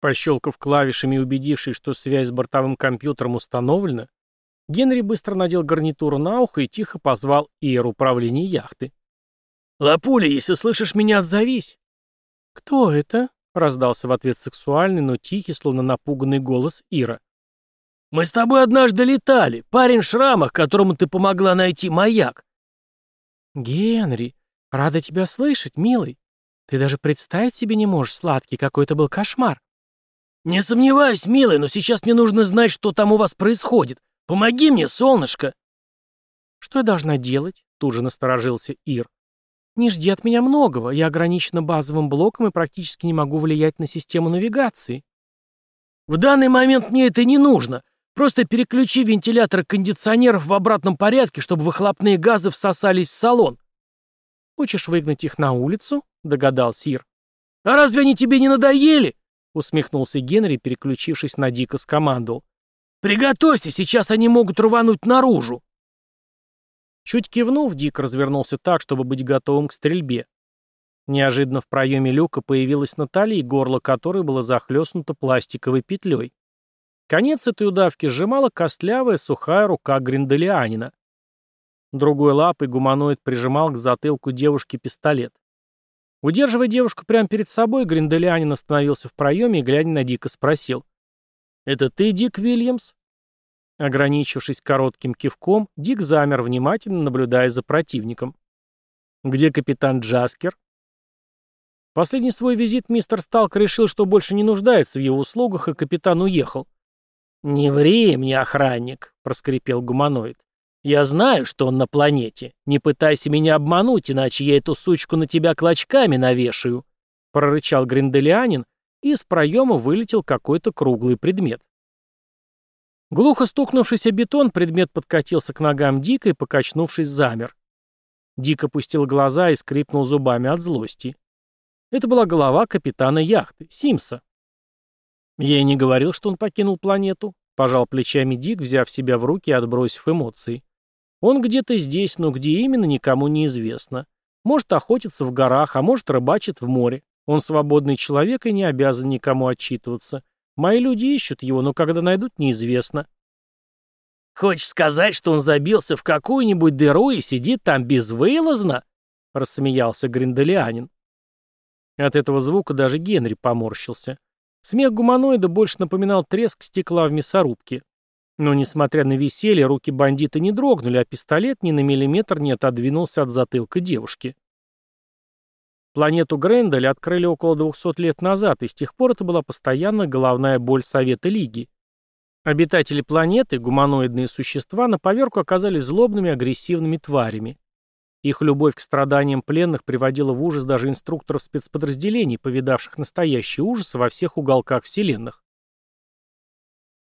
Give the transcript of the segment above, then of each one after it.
Пощелкав клавишами и убедившись, что связь с бортовым компьютером установлена, Генри быстро надел гарнитуру на ухо и тихо позвал Иер управления яхты. «Лапуля, если слышишь меня, отзовись!» «Кто это?» — раздался в ответ сексуальный, но тихий, словно напуганный голос Ира. «Мы с тобой однажды летали. Парень в шрамах, которому ты помогла найти маяк». «Генри, рада тебя слышать, милый. Ты даже представить себе не можешь, сладкий, какой это был кошмар». «Не сомневаюсь, милый, но сейчас мне нужно знать, что там у вас происходит. Помоги мне, солнышко!» «Что я должна делать?» — тут же насторожился Ир. «Не жди от меня многого. Я ограничена базовым блоком и практически не могу влиять на систему навигации». «В данный момент мне это не нужно. Просто переключи вентилятор кондиционеров в обратном порядке, чтобы выхлопные газы всосались в салон». «Хочешь выгнать их на улицу?» — догадался Ир. «А разве они тебе не надоели?» — усмехнулся Генри, переключившись на Дика, скомандовал. «Приготовься, сейчас они могут рвануть наружу!» Чуть кивнув, Дик развернулся так, чтобы быть готовым к стрельбе. Неожиданно в проеме люка появилась Натали, горло которой было захлестнуто пластиковой петлей. Конец этой удавки сжимала костлявая сухая рука гринделианина. Другой лапой гуманоид прижимал к затылку девушки пистолет. Удерживая девушку прямо перед собой, Гринделианин остановился в проеме и, глядя на Дика, спросил. «Это ты, Дик Вильямс?» Ограничившись коротким кивком, Дик замер, внимательно наблюдая за противником. «Где капитан Джаскер?» Последний свой визит мистер Сталк решил, что больше не нуждается в его услугах, и капитан уехал. «Не ври мне, охранник», — проскрипел гуманоид. «Я знаю, что он на планете. Не пытайся меня обмануть, иначе я эту сучку на тебя клочками навешаю», — прорычал Гринделианин, и из проема вылетел какой-то круглый предмет. Глухо стукнувшись о бетон, предмет подкатился к ногам Дика и, покачнувшись, замер. Дик опустил глаза и скрипнул зубами от злости. Это была голова капитана яхты, Симса. «Я и не говорил, что он покинул планету», — пожал плечами Дик, взяв себя в руки и отбросив эмоции. Он где-то здесь, но где именно, никому не известно. Может охотиться в горах, а может рыбачит в море. Он свободный человек и не обязан никому отчитываться. Мои люди ищут его, но когда найдут, неизвестно. «Хочешь сказать, что он забился в какую-нибудь дыру и сидит там безвылазно?» — рассмеялся Гринделианин. От этого звука даже Генри поморщился. Смех гуманоида больше напоминал треск стекла в мясорубке. Но, несмотря на веселье, руки бандита не дрогнули, а пистолет ни на миллиметр не отодвинулся от затылка девушки. Планету Грендель открыли около 200 лет назад, и с тех пор это была постоянно головная боль Совета Лиги. Обитатели планеты, гуманоидные существа, на поверку оказались злобными агрессивными тварями. Их любовь к страданиям пленных приводила в ужас даже инструкторов спецподразделений, повидавших настоящие ужасы во всех уголках вселенных.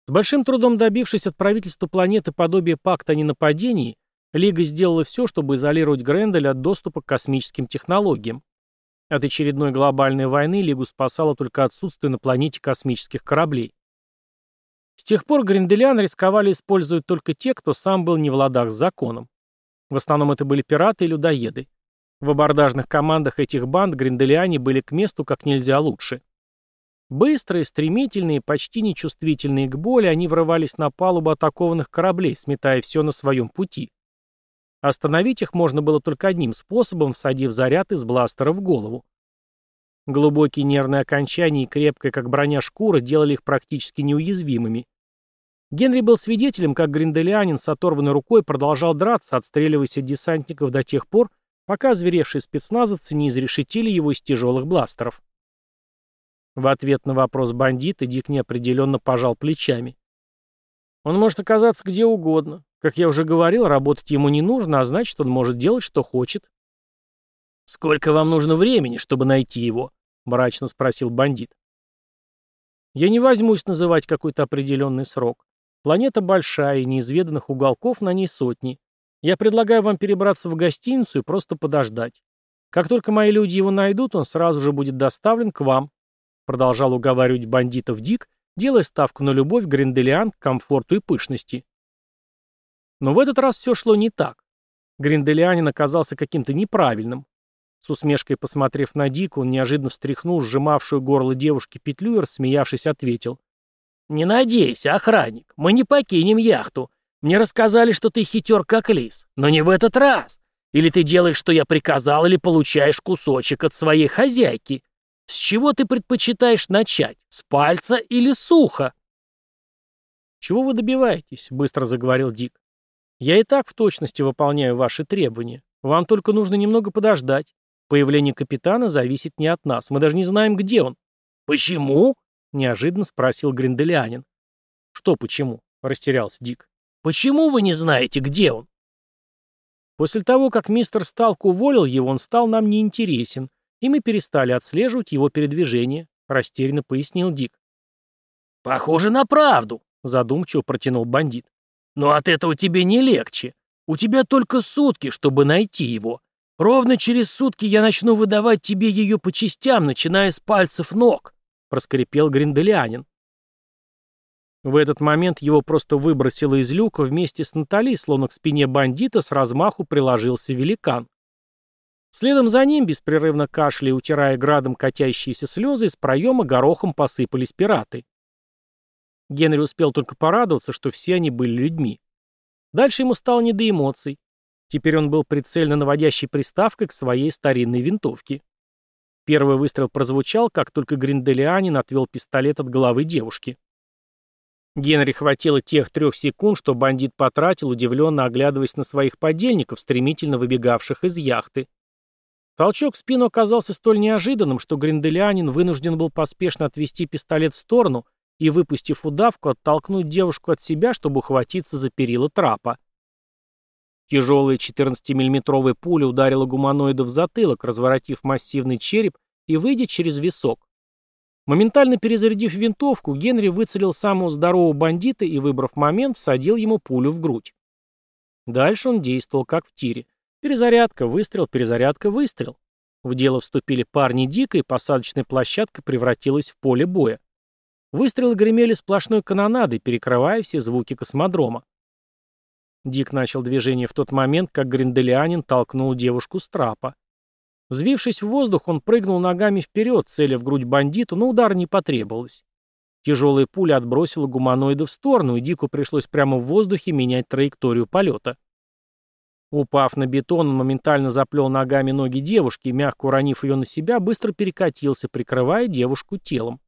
С большим трудом добившись от правительства планеты подобия пакта о ненападении, Лига сделала все, чтобы изолировать Грендель от доступа к космическим технологиям. От очередной глобальной войны Лигу спасало только отсутствие на планете космических кораблей. С тех пор Гренделян рисковали использовать только те, кто сам был не в ладах с законом. В основном это были пираты и людоеды. В абордажных командах этих банд гринделиане были к месту как нельзя лучше. Быстрые, стремительные, почти нечувствительные к боли, они врывались на палубу атакованных кораблей, сметая все на своем пути. Остановить их можно было только одним способом, всадив заряд из бластера в голову. Глубокие нервные окончания и крепкая, как броня шкура, делали их практически неуязвимыми. Генри был свидетелем, как гринделианин с оторванной рукой продолжал драться, отстреливаясь от десантников до тех пор, пока зверевшие спецназовцы не изрешетили его из тяжелых бластеров. В ответ на вопрос бандита Дик неопределенно пожал плечами. Он может оказаться где угодно. Как я уже говорил, работать ему не нужно, а значит, он может делать, что хочет. «Сколько вам нужно времени, чтобы найти его?» — мрачно спросил бандит. «Я не возьмусь называть какой-то определенный срок. Планета большая, и неизведанных уголков на ней сотни. Я предлагаю вам перебраться в гостиницу и просто подождать. Как только мои люди его найдут, он сразу же будет доставлен к вам. Продолжал уговаривать бандитов Дик, делая ставку на любовь Гринделиан к комфорту и пышности. Но в этот раз все шло не так. Гринделианин оказался каким-то неправильным. С усмешкой посмотрев на Дику, он неожиданно встряхнул сжимавшую горло девушки петлю и, рассмеявшись, ответил. «Не надейся, охранник, мы не покинем яхту. Мне рассказали, что ты хитер как лис, но не в этот раз. Или ты делаешь, что я приказал, или получаешь кусочек от своей хозяйки. С чего ты предпочитаешь начать, с пальца или сухо?» «Чего вы добиваетесь?» — быстро заговорил Дик. «Я и так в точности выполняю ваши требования. Вам только нужно немного подождать. Появление капитана зависит не от нас. Мы даже не знаем, где он». «Почему?» — неожиданно спросил Гринделианин. «Что почему?» — растерялся Дик. «Почему вы не знаете, где он?» После того, как мистер Сталк уволил его, он стал нам неинтересен, и мы перестали отслеживать его передвижение, растерянно пояснил Дик. «Похоже на правду», — задумчиво протянул бандит. «Но от этого тебе не легче. У тебя только сутки, чтобы найти его. Ровно через сутки я начну выдавать тебе ее по частям, начиная с пальцев ног», — проскрипел Гринделианин. В этот момент его просто выбросило из люка вместе с Натали, словно к спине бандита с размаху приложился великан. Следом за ним, беспрерывно кашляя и утирая градом катящиеся слезы, из проема горохом посыпались пираты. Генри успел только порадоваться, что все они были людьми. Дальше ему стало не до эмоций. Теперь он был прицельно наводящей приставкой к своей старинной винтовке. Первый выстрел прозвучал, как только Гринделианин отвел пистолет от головы девушки. Генри хватило тех трех секунд, что бандит потратил, удивленно оглядываясь на своих подельников, стремительно выбегавших из яхты. Толчок в спину оказался столь неожиданным, что Гринделианин вынужден был поспешно отвести пистолет в сторону и, выпустив удавку, оттолкнуть девушку от себя, чтобы ухватиться за перила трапа. Тяжелая 14-миллиметровая пуля ударила гуманоида в затылок, разворотив массивный череп и выйдя через висок. Моментально перезарядив винтовку, Генри выцелил самого здорового бандита и, выбрав момент, всадил ему пулю в грудь. Дальше он действовал как в тире. Перезарядка, выстрел, перезарядка, выстрел. В дело вступили парни дико, и посадочная площадка превратилась в поле боя. Выстрелы гремели сплошной канонадой, перекрывая все звуки космодрома. Дик начал движение в тот момент, как Гринделианин толкнул девушку с трапа. Взвившись в воздух, он прыгнул ногами вперед, целя в грудь бандиту, но удар не потребовалось. Тяжелая пуля отбросила гуманоида в сторону, и Дику пришлось прямо в воздухе менять траекторию полета. Упав на бетон, он моментально заплел ногами ноги девушки и, мягко уронив ее на себя, быстро перекатился, прикрывая девушку телом.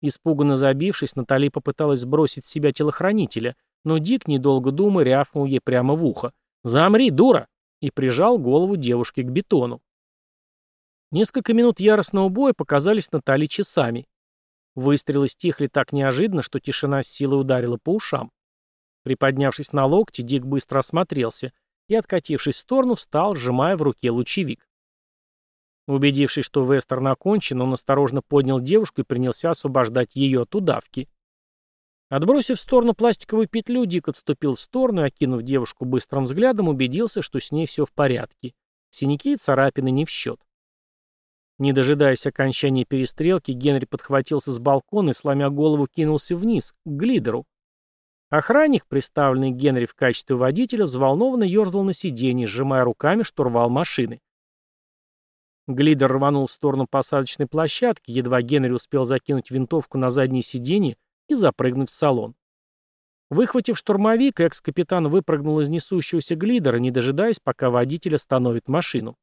Испуганно забившись, Натали попыталась сбросить с себя телохранителя, но Дик, недолго думая, рявкнул ей прямо в ухо. «Замри, дура!» и прижал голову девушки к бетону. Несколько минут яростного боя показались Натали часами. Выстрелы стихли так неожиданно, что тишина с силой ударила по ушам. Приподнявшись на локти, Дик быстро осмотрелся и, откатившись в сторону, встал, сжимая в руке лучевик. Убедившись, что вестерн окончен, он осторожно поднял девушку и принялся освобождать ее от удавки. Отбросив в сторону пластиковую петлю, Дик отступил в сторону и, окинув девушку быстрым взглядом, убедился, что с ней все в порядке. Синяки и царапины не в счет. Не дожидаясь окончания перестрелки, Генри подхватился с балкона и, сломя голову, кинулся вниз, к глидеру. Охранник, представленный Генри в качестве водителя, взволнованно ерзал на сиденье, сжимая руками штурвал машины. Глидер рванул в сторону посадочной площадки, едва Генри успел закинуть винтовку на заднее сиденье и запрыгнуть в салон. Выхватив штурмовик, экс-капитан выпрыгнул из несущегося глидера, не дожидаясь, пока водитель остановит машину.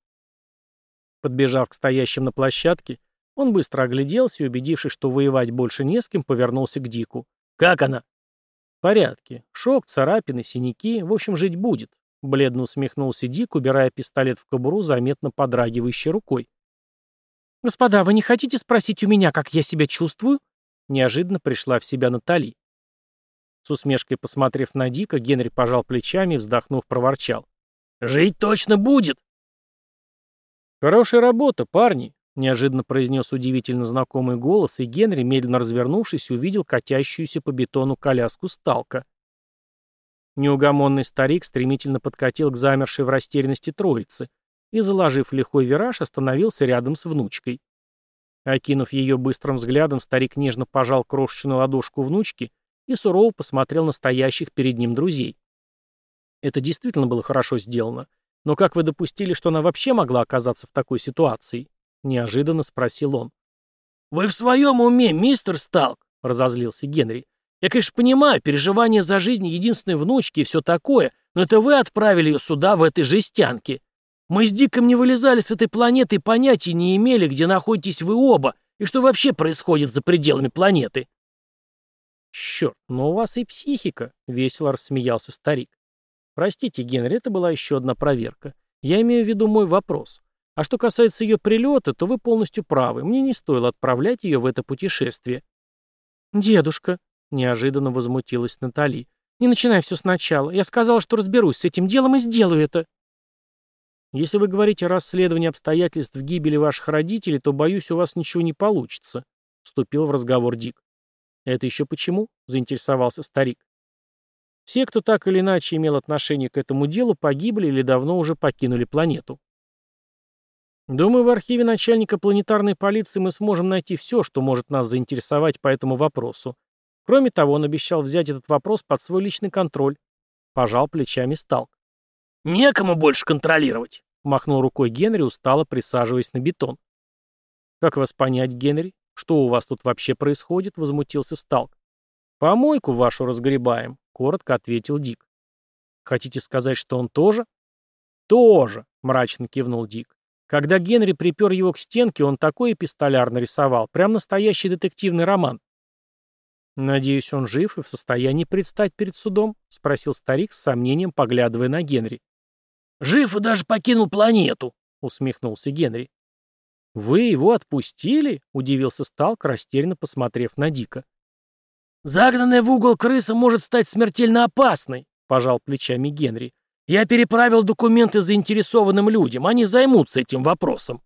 Подбежав к стоящим на площадке, он быстро огляделся и, убедившись, что воевать больше не с кем, повернулся к Дику. «Как она?» «В порядке. Шок, царапины, синяки. В общем, жить будет», — бледно усмехнулся Дик, убирая пистолет в кобуру, заметно подрагивающей рукой. «Господа, вы не хотите спросить у меня, как я себя чувствую?» Неожиданно пришла в себя Натали. С усмешкой посмотрев на Дика, Генри пожал плечами и, вздохнув, проворчал. «Жить точно будет!» «Хорошая работа, парни», — неожиданно произнес удивительно знакомый голос, и Генри, медленно развернувшись, увидел катящуюся по бетону коляску сталка. Неугомонный старик стремительно подкатил к замершей в растерянности троице и, заложив лихой вираж, остановился рядом с внучкой. Окинув ее быстрым взглядом, старик нежно пожал крошечную ладошку внучки и сурово посмотрел на стоящих перед ним друзей. Это действительно было хорошо сделано. Но как вы допустили, что она вообще могла оказаться в такой ситуации?» — неожиданно спросил он. «Вы в своем уме, мистер Сталк?» — разозлился Генри. «Я, конечно, понимаю, переживания за жизнь единственной внучки и все такое, но это вы отправили ее сюда, в этой жестянке. Мы с Диком не вылезали с этой планеты и понятия не имели, где находитесь вы оба, и что вообще происходит за пределами планеты». «Черт, но у вас и психика», — весело рассмеялся старик. «Простите, Генри, это была еще одна проверка. Я имею в виду мой вопрос. А что касается ее прилета, то вы полностью правы. Мне не стоило отправлять ее в это путешествие». «Дедушка», — неожиданно возмутилась Натали, — «не начинай все сначала. Я сказала, что разберусь с этим делом и сделаю это». «Если вы говорите о расследовании обстоятельств гибели ваших родителей, то, боюсь, у вас ничего не получится», — вступил в разговор Дик. «Это еще почему?» — заинтересовался старик. «Все, кто так или иначе имел отношение к этому делу, погибли или давно уже покинули планету. Думаю, в архиве начальника планетарной полиции мы сможем найти все, что может нас заинтересовать по этому вопросу. Кроме того, он обещал взять этот вопрос под свой личный контроль. Пожал плечами Сталк. «Некому больше контролировать», — махнул рукой Генри, устало присаживаясь на бетон. «Как вас понять, Генри? Что у вас тут вообще происходит?» — возмутился Сталк. «Помойку вашу разгребаем», — коротко ответил Дик. «Хотите сказать, что он тоже?» «Тоже», — мрачно кивнул Дик. Когда Генри припер его к стенке, он такой эпистоляр нарисовал, прям настоящий детективный роман. «Надеюсь, он жив и в состоянии предстать перед судом?» — спросил старик с сомнением, поглядывая на Генри. «Жив и даже покинул планету!» — усмехнулся Генри. «Вы его отпустили?» — удивился Сталк, растерянно посмотрев на Дика. «Загнанная в угол крыса может стать смертельно опасной», — пожал плечами Генри. Я переправил документы заинтересованным людям, они займутся этим вопросом.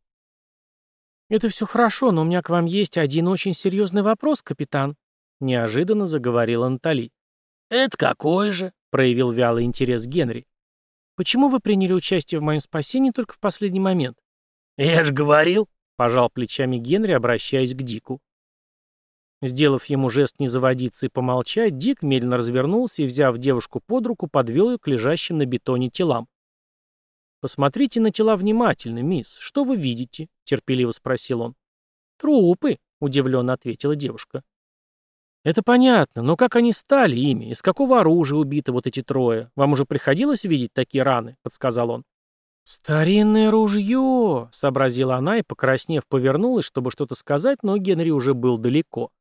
Это все хорошо, но у меня к вам есть один очень серьезный вопрос, капитан, неожиданно заговорила Натали. Это какой же? проявил вялый интерес Генри. Почему вы приняли участие в моем спасении только в последний момент? Я же говорил, пожал плечами Генри, обращаясь к Дику. Сделав ему жест не заводиться и помолчать, Дик медленно развернулся и, взяв девушку под руку, подвел ее к лежащим на бетоне телам. «Посмотрите на тела внимательно, мисс. Что вы видите?» — терпеливо спросил он. «Трупы», — удивленно ответила девушка. «Это понятно, но как они стали ими? Из какого оружия убиты вот эти трое? Вам уже приходилось видеть такие раны?» — подсказал он. «Старинное ружье!» — сообразила она и, покраснев, повернулась, чтобы что-то сказать, но Генри уже был далеко.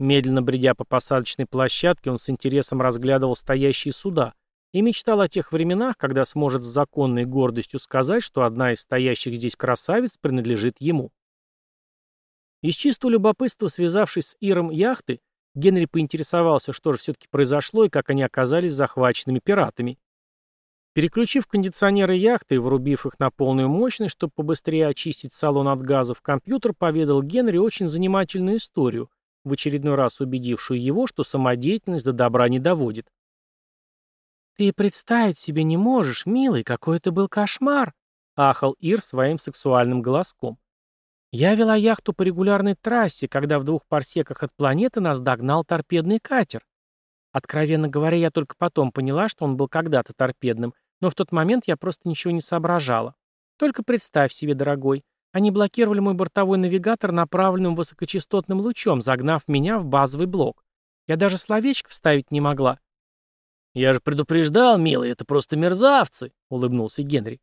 Медленно бредя по посадочной площадке, он с интересом разглядывал стоящие суда и мечтал о тех временах, когда сможет с законной гордостью сказать, что одна из стоящих здесь красавиц принадлежит ему. Из чистого любопытства, связавшись с Иром яхты, Генри поинтересовался, что же все-таки произошло и как они оказались захваченными пиратами. Переключив кондиционеры яхты и врубив их на полную мощность, чтобы побыстрее очистить салон от газов, компьютер поведал Генри очень занимательную историю – в очередной раз убедившую его, что самодеятельность до добра не доводит. «Ты представить себе не можешь, милый, какой это был кошмар!» — ахал Ир своим сексуальным голоском. «Я вела яхту по регулярной трассе, когда в двух парсеках от планеты нас догнал торпедный катер. Откровенно говоря, я только потом поняла, что он был когда-то торпедным, но в тот момент я просто ничего не соображала. Только представь себе, дорогой, они блокировали мой бортовой навигатор направленным высокочастотным лучом, загнав меня в базовый блок. Я даже словечко вставить не могла. «Я же предупреждал, милый, это просто мерзавцы», — улыбнулся Генри.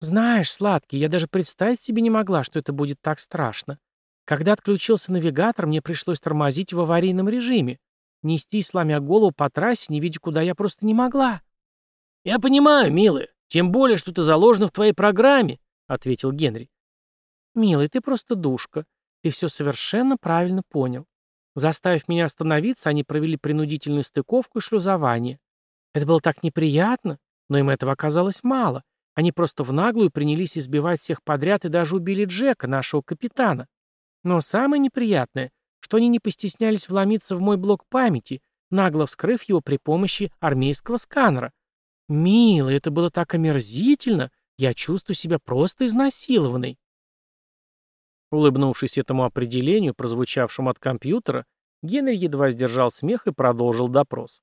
«Знаешь, сладкий, я даже представить себе не могла, что это будет так страшно. Когда отключился навигатор, мне пришлось тормозить в аварийном режиме. Нести, сломя голову по трассе, не видя, куда я просто не могла». «Я понимаю, милая, тем более, что это заложено в твоей программе», — ответил Генри. «Милый, ты просто душка. Ты все совершенно правильно понял. Заставив меня остановиться, они провели принудительную стыковку и шлюзование. Это было так неприятно, но им этого оказалось мало. Они просто в наглую принялись избивать всех подряд и даже убили Джека, нашего капитана. Но самое неприятное, что они не постеснялись вломиться в мой блок памяти, нагло вскрыв его при помощи армейского сканера. Милый, это было так омерзительно, я чувствую себя просто изнасилованной. Улыбнувшись этому определению, прозвучавшему от компьютера, Генри едва сдержал смех и продолжил допрос.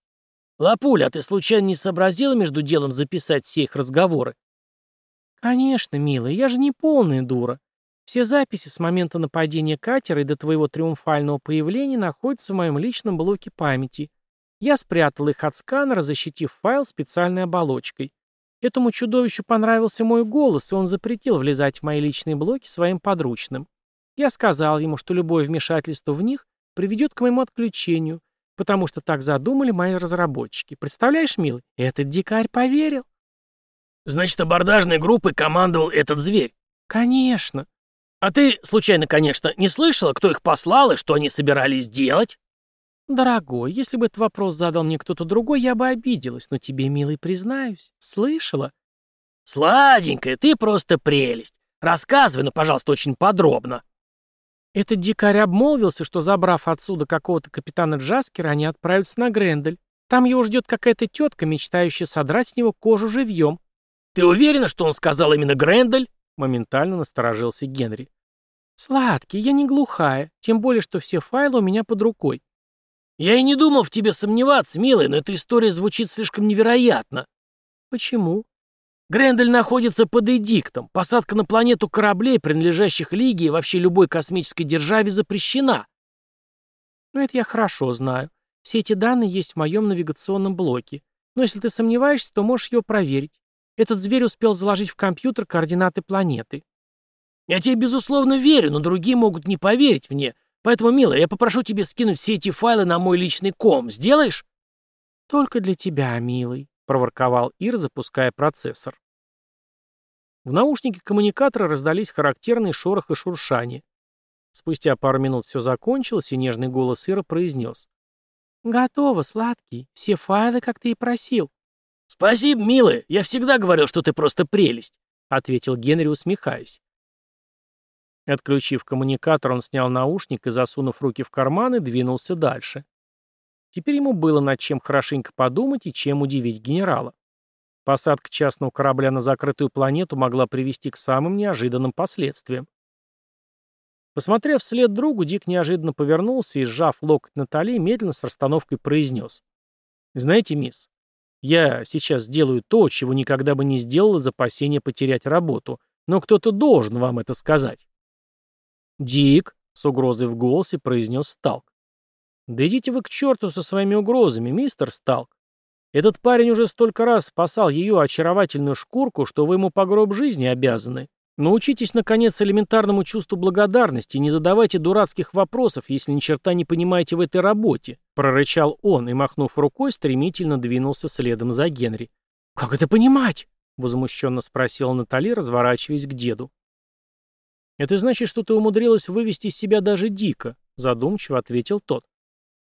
«Лапуля, а ты случайно не сообразила между делом записать все их разговоры?» «Конечно, милая, я же не полная дура. Все записи с момента нападения катера и до твоего триумфального появления находятся в моем личном блоке памяти. Я спрятал их от сканера, защитив файл специальной оболочкой. Этому чудовищу понравился мой голос, и он запретил влезать в мои личные блоки своим подручным. Я сказал ему, что любое вмешательство в них приведет к моему отключению, потому что так задумали мои разработчики. Представляешь, милый, этот дикарь поверил. Значит, абордажной группой командовал этот зверь? Конечно. А ты, случайно, конечно, не слышала, кто их послал и что они собирались делать? Дорогой, если бы этот вопрос задал мне кто-то другой, я бы обиделась, но тебе, милый, признаюсь, слышала? Сладенькая, ты просто прелесть. Рассказывай, ну, пожалуйста, очень подробно. Этот дикарь обмолвился, что, забрав отсюда какого-то капитана Джаскера, они отправятся на Грендель. Там его ждет какая-то тетка, мечтающая содрать с него кожу живьем. «Ты уверена, что он сказал именно Грендель?» Моментально насторожился Генри. «Сладкий, я не глухая, тем более, что все файлы у меня под рукой». «Я и не думал в тебе сомневаться, милая, но эта история звучит слишком невероятно». «Почему?» Грендель находится под эдиктом. Посадка на планету кораблей, принадлежащих Лиге и вообще любой космической державе запрещена. Ну, это я хорошо знаю. Все эти данные есть в моем навигационном блоке. Но если ты сомневаешься, то можешь ее проверить. Этот зверь успел заложить в компьютер координаты планеты. Я тебе, безусловно, верю, но другие могут не поверить мне. Поэтому, милая, я попрошу тебя скинуть все эти файлы на мой личный ком. Сделаешь? Только для тебя, милый, проворковал Ир, запуская процессор. В наушнике коммуникатора раздались характерные шорох и шуршание. Спустя пару минут все закончилось, и нежный голос Ира произнес. «Готово, сладкий. Все файлы, как ты и просил». «Спасибо, милая. Я всегда говорил, что ты просто прелесть», — ответил Генри, усмехаясь. Отключив коммуникатор, он снял наушник и, засунув руки в карманы, двинулся дальше. Теперь ему было над чем хорошенько подумать и чем удивить генерала. Посадка частного корабля на закрытую планету могла привести к самым неожиданным последствиям. Посмотрев вслед другу, Дик неожиданно повернулся и, сжав локоть Натали, медленно с расстановкой произнес. «Знаете, мисс, я сейчас сделаю то, чего никогда бы не сделал из опасения потерять работу, но кто-то должен вам это сказать». «Дик», — с угрозой в голосе произнес Сталк. «Да идите вы к черту со своими угрозами, мистер Сталк. Этот парень уже столько раз спасал ее очаровательную шкурку, что вы ему по гроб жизни обязаны. Научитесь, наконец, элементарному чувству благодарности и не задавайте дурацких вопросов, если ни черта не понимаете в этой работе», — прорычал он и, махнув рукой, стремительно двинулся следом за Генри. «Как это понимать?» — возмущенно спросила Натали, разворачиваясь к деду. «Это значит, что ты умудрилась вывести из себя даже дико», — задумчиво ответил тот.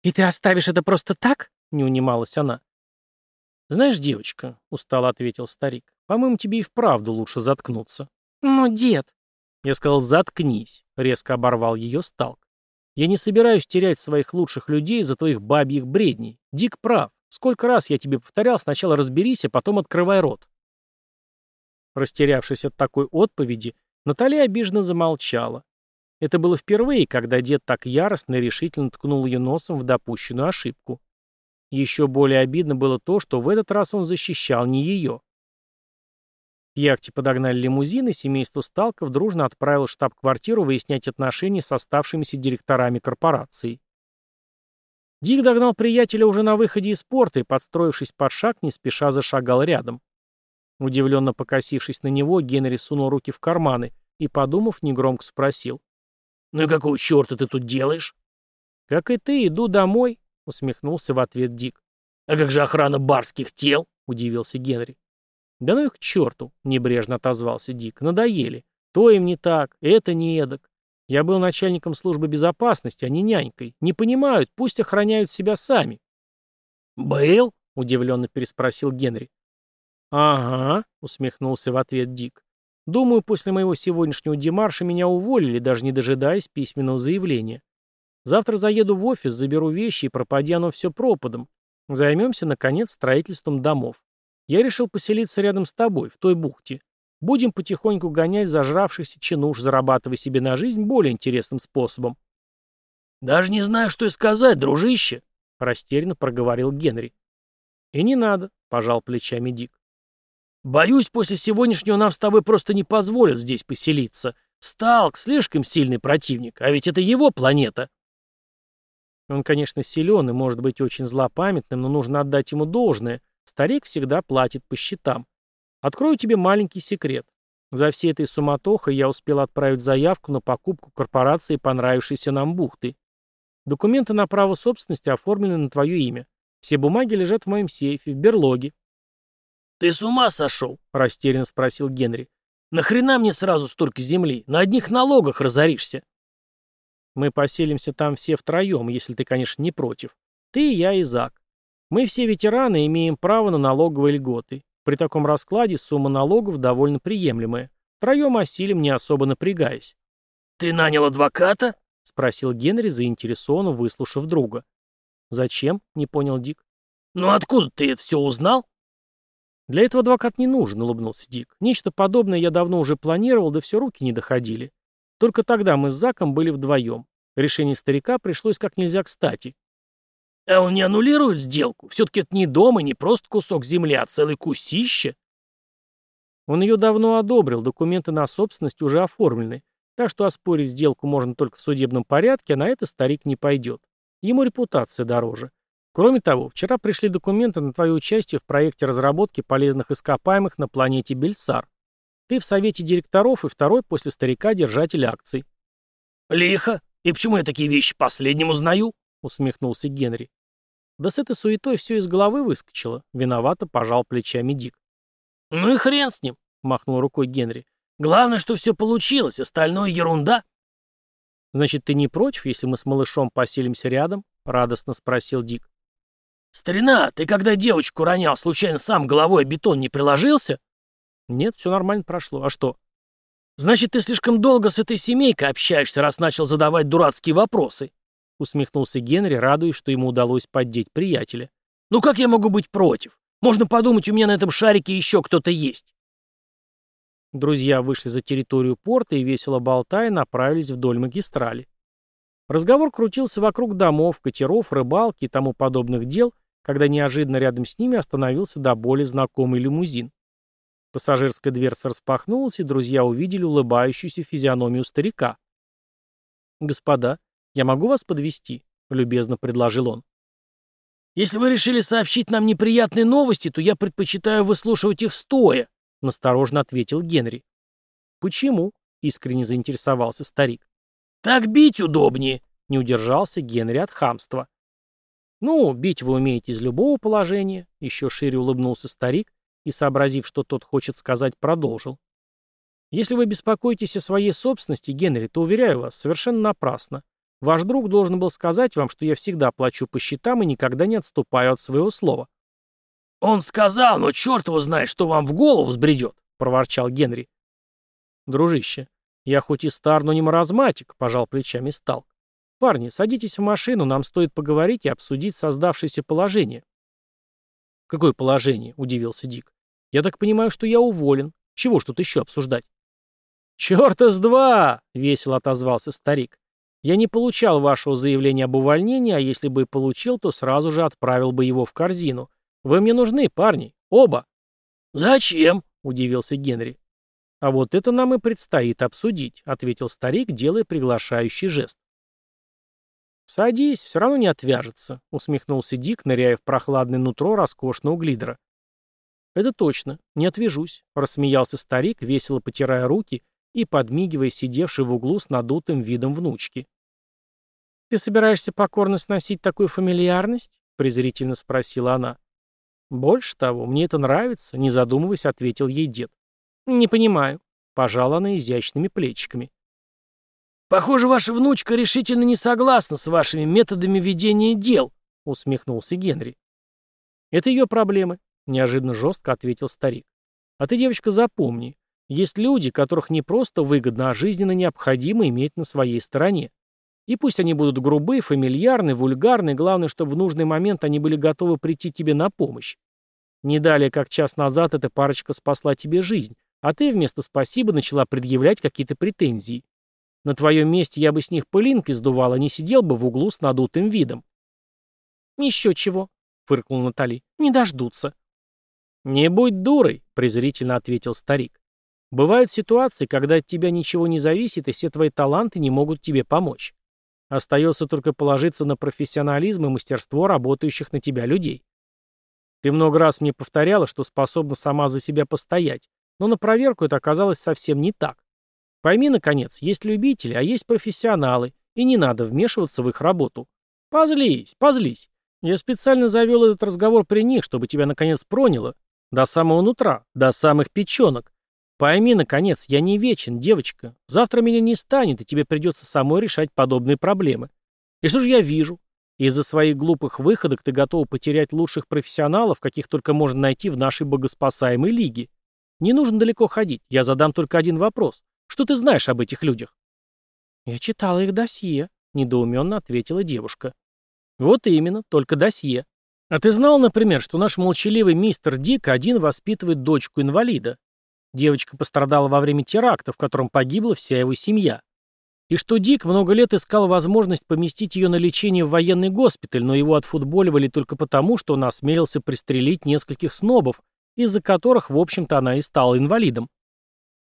«И ты оставишь это просто так?» — не унималась она. «Знаешь, девочка», — устало ответил старик, — «по-моему, тебе и вправду лучше заткнуться». «Ну, дед...» Я сказал «заткнись», — резко оборвал ее Сталк. «Я не собираюсь терять своих лучших людей из-за твоих бабьих бредней. Дик прав. Сколько раз я тебе повторял, сначала разберись, а потом открывай рот». Растерявшись от такой отповеди, Наталья обиженно замолчала. Это было впервые, когда дед так яростно и решительно ткнул ее носом в допущенную ошибку. Еще более обидно было то, что в этот раз он защищал не ее. В яхте подогнали лимузин, и семейство Сталков дружно отправило штаб-квартиру выяснять отношения с оставшимися директорами корпорации. Дик догнал приятеля уже на выходе из порта и, подстроившись под шаг, не спеша зашагал рядом. Удивленно покосившись на него, Генри сунул руки в карманы и, подумав, негромко спросил. «Ну и какого черта ты тут делаешь?» «Как и ты, иду домой», — усмехнулся в ответ Дик. «А как же охрана барских тел?» — удивился Генри. «Да ну их к черту!» — небрежно отозвался Дик. «Надоели. То им не так, это не эдак. Я был начальником службы безопасности, а не нянькой. Не понимают, пусть охраняют себя сами». «Был?» — удивленно переспросил Генри. «Ага», — усмехнулся в ответ Дик. «Думаю, после моего сегодняшнего демарша меня уволили, даже не дожидаясь письменного заявления. Завтра заеду в офис, заберу вещи, и пропади оно все пропадом. Займемся, наконец, строительством домов. Я решил поселиться рядом с тобой, в той бухте. Будем потихоньку гонять зажравшихся чинуш, зарабатывая себе на жизнь более интересным способом. «Даже не знаю, что и сказать, дружище», — растерянно проговорил Генри. «И не надо», — пожал плечами Дик. Боюсь, после сегодняшнего нам с тобой просто не позволят здесь поселиться. Сталк слишком сильный противник, а ведь это его планета. Он, конечно, силен и может быть очень злопамятным, но нужно отдать ему должное. Старик всегда платит по счетам. Открою тебе маленький секрет. За всей этой суматохой я успел отправить заявку на покупку корпорации понравившейся нам бухты. Документы на право собственности оформлены на твое имя. Все бумаги лежат в моем сейфе, в берлоге. «Ты с ума сошел?» — растерянно спросил Генри. «Нахрена мне сразу столько земли? На одних налогах разоришься». «Мы поселимся там все втроем, если ты, конечно, не против. Ты, я и Зак. Мы все ветераны и имеем право на налоговые льготы. При таком раскладе сумма налогов довольно приемлемая. Втроем осилим, не особо напрягаясь. «Ты нанял адвоката?» — спросил Генри, заинтересованно выслушав друга. «Зачем?» — не понял Дик. «Ну откуда ты это все узнал?» «Для этого адвокат не нужен», — улыбнулся Дик. «Нечто подобное я давно уже планировал, да все руки не доходили. Только тогда мы с Заком были вдвоем. Решение старика пришлось как нельзя кстати. А он не аннулирует сделку? Все-таки это не дом и не просто кусок земли, а целый кусище. Он ее давно одобрил, документы на собственность уже оформлены. Так что оспорить сделку можно только в судебном порядке, а на это старик не пойдет. Ему репутация дороже. Кроме того, вчера пришли документы на твое участие в проекте разработки полезных ископаемых на планете Бельсар. Ты в совете директоров и второй после старика держатель акций. Лихо. И почему я такие вещи последним узнаю? — усмехнулся Генри. Да с этой суетой все из головы выскочило. Виновато пожал плечами Дик. «Ну и хрен с ним», — махнул рукой Генри. «Главное, что все получилось, остальное ерунда». «Значит, ты не против, если мы с малышом поселимся рядом?» — радостно спросил Дик. «Старина, ты когда девочку ронял, случайно сам головой о бетон не приложился?» «Нет, все нормально прошло. А что?» «Значит, ты слишком долго с этой семейкой общаешься, раз начал задавать дурацкие вопросы», усмехнулся Генри, радуясь, что ему удалось поддеть приятеля. «Ну как я могу быть против? Можно подумать, у меня на этом шарике еще кто-то есть». Друзья вышли за территорию порта и, весело болтая, направились вдоль магистрали. Разговор крутился вокруг домов, катеров, рыбалки и тому подобных дел, когда неожиданно рядом с ними остановился до боли знакомый лимузин. Пассажирская дверца распахнулась, и друзья увидели улыбающуюся физиономию старика. «Господа, «Я могу вас подвести? любезно предложил он. «Если вы решили сообщить нам неприятные новости, то я предпочитаю выслушивать их стоя», — насторожно ответил Генри. «Почему?» — искренне заинтересовался старик. «Так бить удобнее», — не удержался Генри от хамства. «Ну, бить вы умеете из любого положения», — еще шире улыбнулся старик и, сообразив, что тот хочет сказать, продолжил. «Если вы беспокоитесь о своей собственности, Генри, то, уверяю вас, совершенно напрасно. Ваш друг должен был сказать вам, что я всегда плачу по счетам и никогда не отступаю от своего слова». «Он сказал, но черт его знает, что вам в голову взбредет», — проворчал Генри. «Дружище, я хоть и стар, но не маразматик», — пожал плечами Сталк. «Парни, садитесь в машину, нам стоит поговорить и обсудить создавшееся положение». «Какое положение?» — удивился Дик. «Я так понимаю, что я уволен. Чего ж тут еще обсуждать?» «Черта с два!» — весело отозвался старик. Я не получал вашего заявления об увольнении, а если бы и получил, то сразу же отправил бы его в корзину. Вы мне нужны, парни. Оба. Зачем? Удивился Генри. А вот это нам и предстоит обсудить, ответил старик, делая приглашающий жест. «Садись, все равно не отвяжется», — усмехнулся Дик, ныряя в прохладное нутро роскошного глидера. «Это точно, не отвяжусь», — рассмеялся старик, весело потирая руки и подмигивая сидевший в углу с надутым видом внучки. «Ты собираешься покорно сносить такую фамильярность?» — презрительно спросила она. «Больше того, мне это нравится», — не задумываясь, ответил ей дед. «Не понимаю», — пожала она изящными плечиками. «Похоже, ваша внучка решительно не согласна с вашими методами ведения дел», — усмехнулся Генри. «Это ее проблемы», — неожиданно жестко ответил старик. «А ты, девочка, запомни, есть люди, которых не просто выгодно, а жизненно необходимо иметь на своей стороне. И пусть они будут грубые, фамильярны, вульгарны, главное, чтобы в нужный момент они были готовы прийти тебе на помощь. Не далее, как час назад, эта парочка спасла тебе жизнь, а ты вместо «спасибо» начала предъявлять какие-то претензии. На твоем месте я бы с них пылинкой сдувал, а не сидел бы в углу с надутым видом. «Еще чего», — фыркнула Натали, — «не дождутся». «Не будь дурой», — презрительно ответил старик. «Бывают ситуации, когда от тебя ничего не зависит, и все твои таланты не могут тебе помочь. Остается только положиться на профессионализм и мастерство работающих на тебя людей. Ты много раз мне повторяла, что способна сама за себя постоять, но на проверку это оказалось совсем не так. Пойми, наконец, есть любители, а есть профессионалы, и не надо вмешиваться в их работу. Позлись, позлись. Я специально завел этот разговор при них, чтобы тебя наконец проняло. До самого нутра, до самых печенок. Пойми, наконец, я не вечен, девочка. Завтра меня не станет, и тебе придется самой решать подобные проблемы. И что же я вижу? Из-за своих глупых выходок ты готова потерять лучших профессионалов, каких только можно найти в нашей богоспасаемой лиге. Не нужно далеко ходить, я задам только один вопрос. Что ты знаешь об этих людях? Я читала их досье, недоуменно ответила девушка. Вот именно, только досье. А ты знал, например, что наш молчаливый мистер Дик один воспитывает дочку-инвалида? Девочка пострадала во время теракта, в котором погибла вся его семья. И что Дик много лет искал возможность поместить ее на лечение в военный госпиталь, но его отфутболивали только потому, что он осмелился пристрелить нескольких снобов, из-за которых, в общем-то, она и стала инвалидом.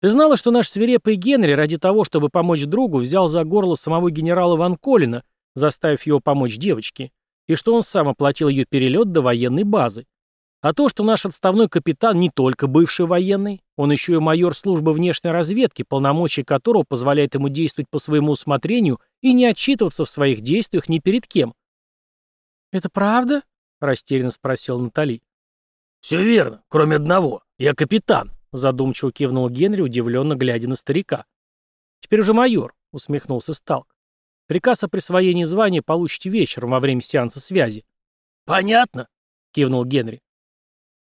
Ты знала, что наш свирепый Генри ради того, чтобы помочь другу, взял за горло самого генерала Ван Колина, заставив его помочь девочке, и что он сам оплатил ее перелет до военной базы. А то, что наш отставной капитан не только бывший военный, он еще и майор службы внешней разведки, полномочия которого позволяет ему действовать по своему усмотрению и не отчитываться в своих действиях ни перед кем. «Это правда?» — растерянно спросил Натали. «Все верно, кроме одного. Я капитан», — задумчиво кивнул Генри, удивленно глядя на старика. «Теперь уже майор», — усмехнулся Сталк. «Приказ о присвоении звания получите вечером во время сеанса связи». «Понятно», — кивнул Генри.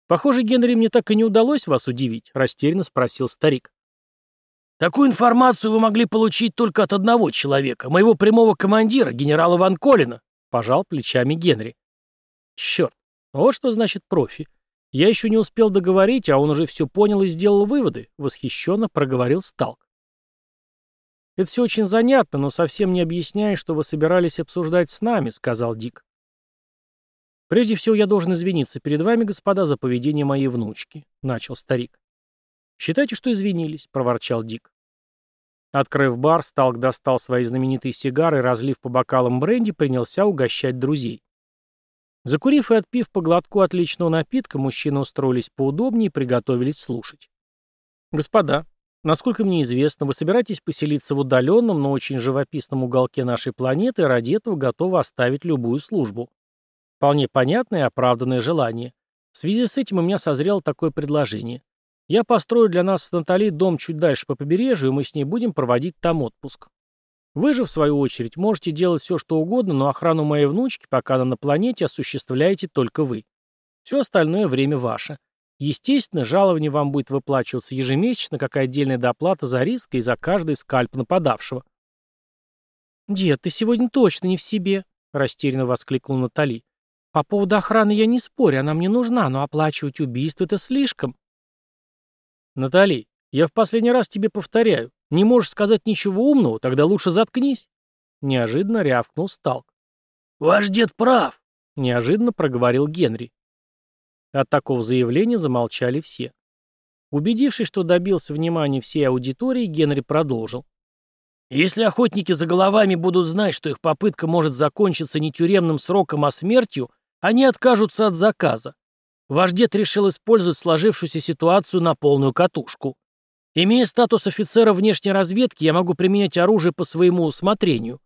«Похоже, Генри, мне так и не удалось вас удивить», — растерянно спросил старик. «Такую информацию вы могли получить только от одного человека, моего прямого командира, генерала Ван Колина», — пожал плечами Генри. «Черт, вот что значит профи. Я еще не успел договорить, а он уже все понял и сделал выводы», — восхищенно проговорил Сталк. «Это все очень занятно, но совсем не объясняет, что вы собирались обсуждать с нами», — сказал Дик. «Прежде всего я должен извиниться перед вами, господа, за поведение моей внучки», — начал старик. «Считайте, что извинились», — проворчал Дик. Открыв бар, Сталк достал свои знаменитые сигары разлив по бокалам бренди, принялся угощать друзей. Закурив и отпив по глотку отличного напитка, мужчины устроились поудобнее и приготовились слушать. «Господа, насколько мне известно, вы собираетесь поселиться в удаленном, но очень живописном уголке нашей планеты и ради этого готовы оставить любую службу. Вполне понятное и оправданное желание. В связи с этим у меня созрело такое предложение. Я построю для нас с Натали дом чуть дальше по побережью, и мы с ней будем проводить там отпуск. Вы же, в свою очередь, можете делать все, что угодно, но охрану моей внучки, пока она на планете, осуществляете только вы. Все остальное время ваше. Естественно, жалование вам будет выплачиваться ежемесячно, как отдельная доплата за риск и за каждый скальп нападавшего. «Дед, ты сегодня точно не в себе», — растерянно воскликнул Натали. По поводу охраны я не спорю, она мне нужна, но оплачивать убийство — это слишком. Натали, я в последний раз тебе повторяю. Не можешь сказать ничего умного, тогда лучше заткнись. Неожиданно рявкнул Сталк. Ваш дед прав, неожиданно проговорил Генри. От такого заявления замолчали все. Убедившись, что добился внимания всей аудитории, Генри продолжил. Если охотники за головами будут знать, что их попытка может закончиться не тюремным сроком, а смертью, они откажутся от заказа. Ваш дед решил использовать сложившуюся ситуацию на полную катушку. Имея статус офицера внешней разведки, я могу применять оружие по своему усмотрению.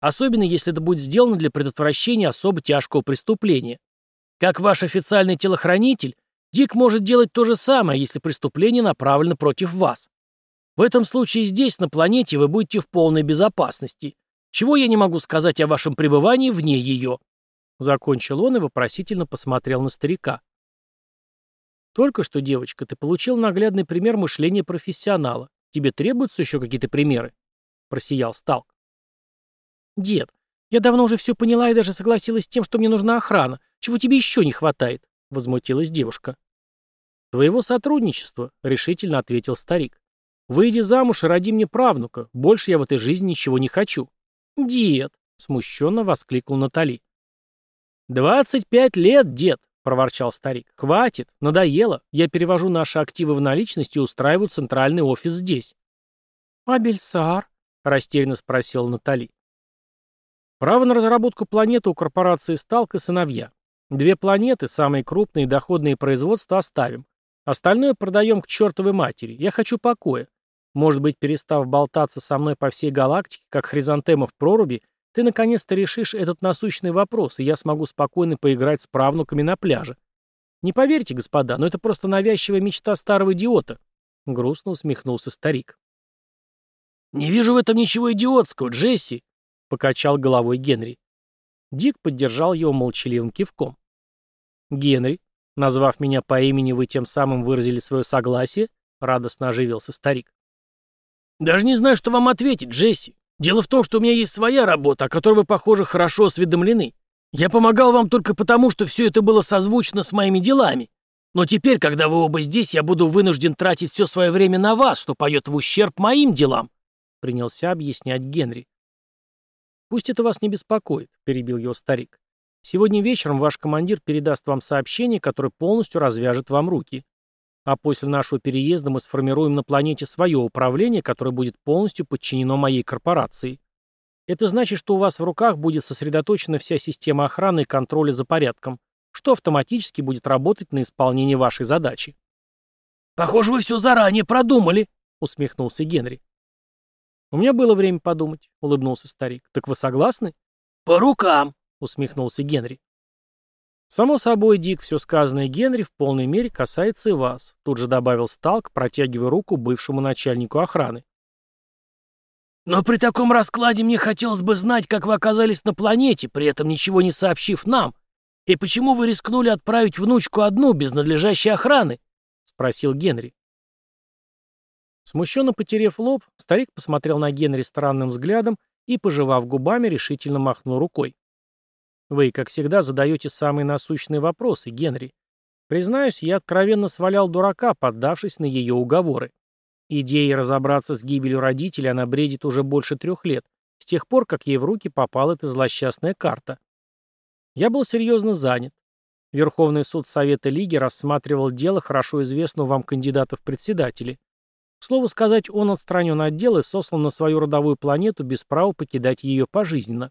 Особенно, если это будет сделано для предотвращения особо тяжкого преступления. Как ваш официальный телохранитель, Дик может делать то же самое, если преступление направлено против вас. В этом случае здесь, на планете, вы будете в полной безопасности. Чего я не могу сказать о вашем пребывании вне ее. Закончил он и вопросительно посмотрел на старика. «Только что, девочка, ты получил наглядный пример мышления профессионала. Тебе требуются еще какие-то примеры?» Просиял Сталк. «Дед, я давно уже все поняла и даже согласилась с тем, что мне нужна охрана. Чего тебе еще не хватает?» Возмутилась девушка. «Твоего сотрудничества», — решительно ответил старик. «Выйди замуж и роди мне правнука. Больше я в этой жизни ничего не хочу». «Дед», — смущенно воскликнул Натали. «Двадцать пять лет, дед», — проворчал старик. «Хватит, надоело. Я перевожу наши активы в наличность и устраиваю центральный офис здесь». «А Бельсар?» — растерянно спросила Натали. «Право на разработку планеты у корпорации «Сталк» и «Сыновья». Две планеты, самые крупные доходные производства, оставим. Остальное продаем к чертовой матери. Я хочу покоя. Может быть, перестав болтаться со мной по всей галактике, как хризантема в проруби, ты наконец-то решишь этот насущный вопрос, и я смогу спокойно поиграть с правнуками на пляже. Не поверьте, господа, но это просто навязчивая мечта старого идиота. Грустно усмехнулся старик. «Не вижу в этом ничего идиотского, Джесси», — покачал головой Генри. Дик поддержал его молчаливым кивком. «Генри, назвав меня по имени, вы тем самым выразили свое согласие?» — радостно оживился старик. «Даже не знаю, что вам ответить, Джесси. Дело в том, что у меня есть своя работа, о которой вы, похоже, хорошо осведомлены. Я помогал вам только потому, что все это было созвучно с моими делами. Но теперь, когда вы оба здесь, я буду вынужден тратить все свое время на вас, что поет в ущерб моим делам», — принялся объяснять Генри. «Пусть это вас не беспокоит», — перебил его старик. «Сегодня вечером ваш командир передаст вам сообщение, которое полностью развяжет вам руки. А после нашего переезда мы сформируем на планете свое управление, которое будет полностью подчинено моей корпорации. Это значит, что у вас в руках будет сосредоточена вся система охраны и контроля за порядком, что автоматически будет работать на исполнение вашей задачи. «Похоже, вы все заранее продумали», — усмехнулся Генри. «У меня было время подумать», — улыбнулся старик. «Так вы согласны?» «По рукам», — усмехнулся Генри. «Само собой, Дик, все сказанное Генри в полной мере касается и вас», тут же добавил Сталк, протягивая руку бывшему начальнику охраны. «Но при таком раскладе мне хотелось бы знать, как вы оказались на планете, при этом ничего не сообщив нам. И почему вы рискнули отправить внучку одну, без надлежащей охраны?» — спросил Генри. Смущенно потерев лоб, старик посмотрел на Генри странным взглядом и, пожевав губами, решительно махнул рукой. Вы, как всегда, задаете самые насущные вопросы, Генри. Признаюсь, я откровенно свалял дурака, поддавшись на ее уговоры. Идеей разобраться с гибелью родителей она бредит уже больше трех лет, с тех пор, как ей в руки попала эта злосчастная карта. Я был серьезно занят. Верховный суд Совета Лиги рассматривал дело хорошо известного вам кандидата в председатели. К слову сказать, он отстранен от дела и сослан на свою родовую планету без права покидать ее пожизненно.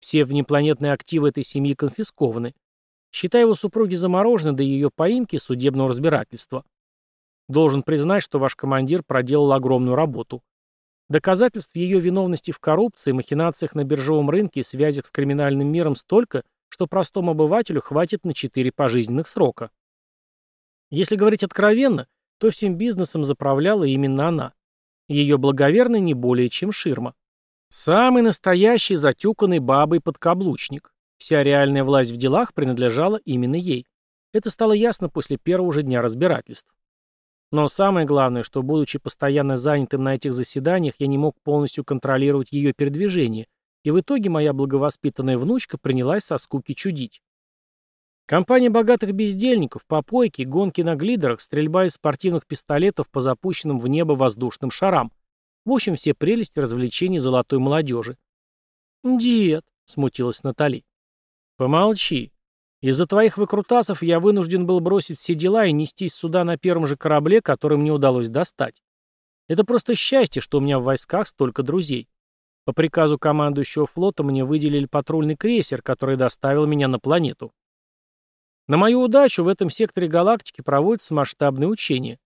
Все внепланетные активы этой семьи конфискованы. Считая его супруги заморожены до ее поимки судебного разбирательства. Должен признать, что ваш командир проделал огромную работу. Доказательств ее виновности в коррупции, махинациях на биржевом рынке и связях с криминальным миром столько, что простому обывателю хватит на 4 пожизненных срока. Если говорить откровенно, то всем бизнесом заправляла именно она. Ее благоверный не более чем ширма. Самый настоящий затюканный бабой подкаблучник. Вся реальная власть в делах принадлежала именно ей. Это стало ясно после первого же дня разбирательств. Но самое главное, что, будучи постоянно занятым на этих заседаниях, я не мог полностью контролировать ее передвижение, и в итоге моя благовоспитанная внучка принялась со скуки чудить. Компания богатых бездельников, попойки, гонки на глидерах, стрельба из спортивных пистолетов по запущенным в небо воздушным шарам – в общем, все прелести развлечений золотой молодежи. «Дед», — смутилась Натали. «Помолчи. Из-за твоих выкрутасов я вынужден был бросить все дела и нестись сюда на первом же корабле, который мне удалось достать. Это просто счастье, что у меня в войсках столько друзей. По приказу командующего флота мне выделили патрульный крейсер, который доставил меня на планету. На мою удачу в этом секторе галактики проводятся масштабные учения.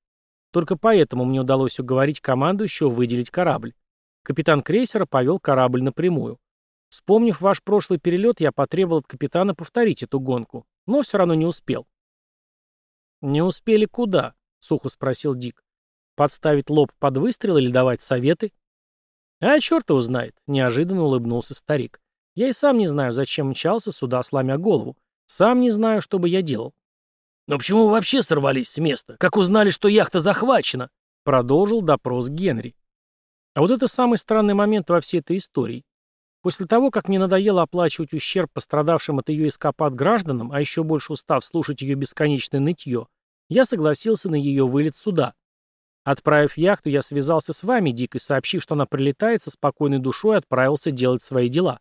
Только поэтому мне удалось уговорить командующего выделить корабль. Капитан крейсера повел корабль напрямую. Вспомнив ваш прошлый перелет, я потребовал от капитана повторить эту гонку, но все равно не успел. «Не успели куда?» — сухо спросил Дик. «Подставить лоб под выстрел или давать советы?» «А черт его знает», — неожиданно улыбнулся старик. «Я и сам не знаю, зачем мчался сюда, сломя голову. Сам не знаю, что бы я делал. «Но почему вы вообще сорвались с места? Как узнали, что яхта захвачена?» Продолжил допрос Генри. А вот это самый странный момент во всей этой истории. После того, как мне надоело оплачивать ущерб пострадавшим от ее эскапад гражданам, а еще больше устав слушать ее бесконечное нытье, я согласился на ее вылет сюда. Отправив яхту, я связался с вами, Дик, и сообщив, что она прилетает, со спокойной душой отправился делать свои дела.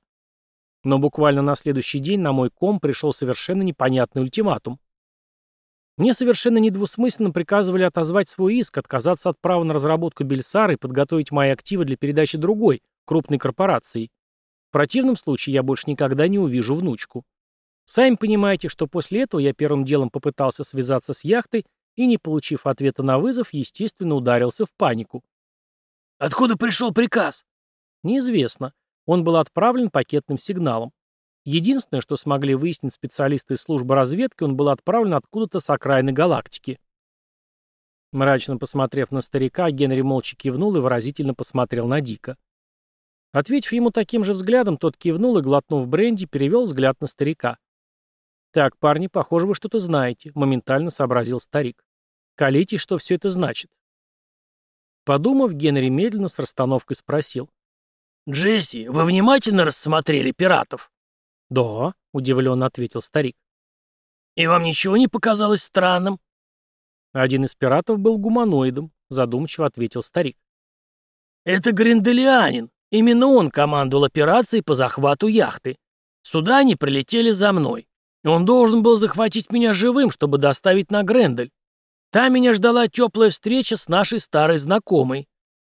Но буквально на следующий день на мой ком пришел совершенно непонятный ультиматум. Мне совершенно недвусмысленно приказывали отозвать свой иск, отказаться от права на разработку Бельсара и подготовить мои активы для передачи другой, крупной корпорации. В противном случае я больше никогда не увижу внучку. Сами понимаете, что после этого я первым делом попытался связаться с яхтой и, не получив ответа на вызов, естественно, ударился в панику. «Откуда пришел приказ?» Неизвестно. Он был отправлен пакетным сигналом. Единственное, что смогли выяснить специалисты из службы разведки, он был отправлен откуда-то с окраины галактики. Мрачно посмотрев на старика, Генри молча кивнул и выразительно посмотрел на Дика. Ответив ему таким же взглядом, тот кивнул и, глотнув бренди, перевел взгляд на старика. «Так, парни, похоже, вы что-то знаете», — моментально сообразил старик. «Колитесь, что все это значит». Подумав, Генри медленно с расстановкой спросил. «Джесси, вы внимательно рассмотрели пиратов?» «Да», — удивленно ответил старик. «И вам ничего не показалось странным?» «Один из пиратов был гуманоидом», — задумчиво ответил старик. «Это Гринделианин. Именно он командовал операцией по захвату яхты. Сюда они прилетели за мной. Он должен был захватить меня живым, чтобы доставить на Грендель. Там меня ждала теплая встреча с нашей старой знакомой.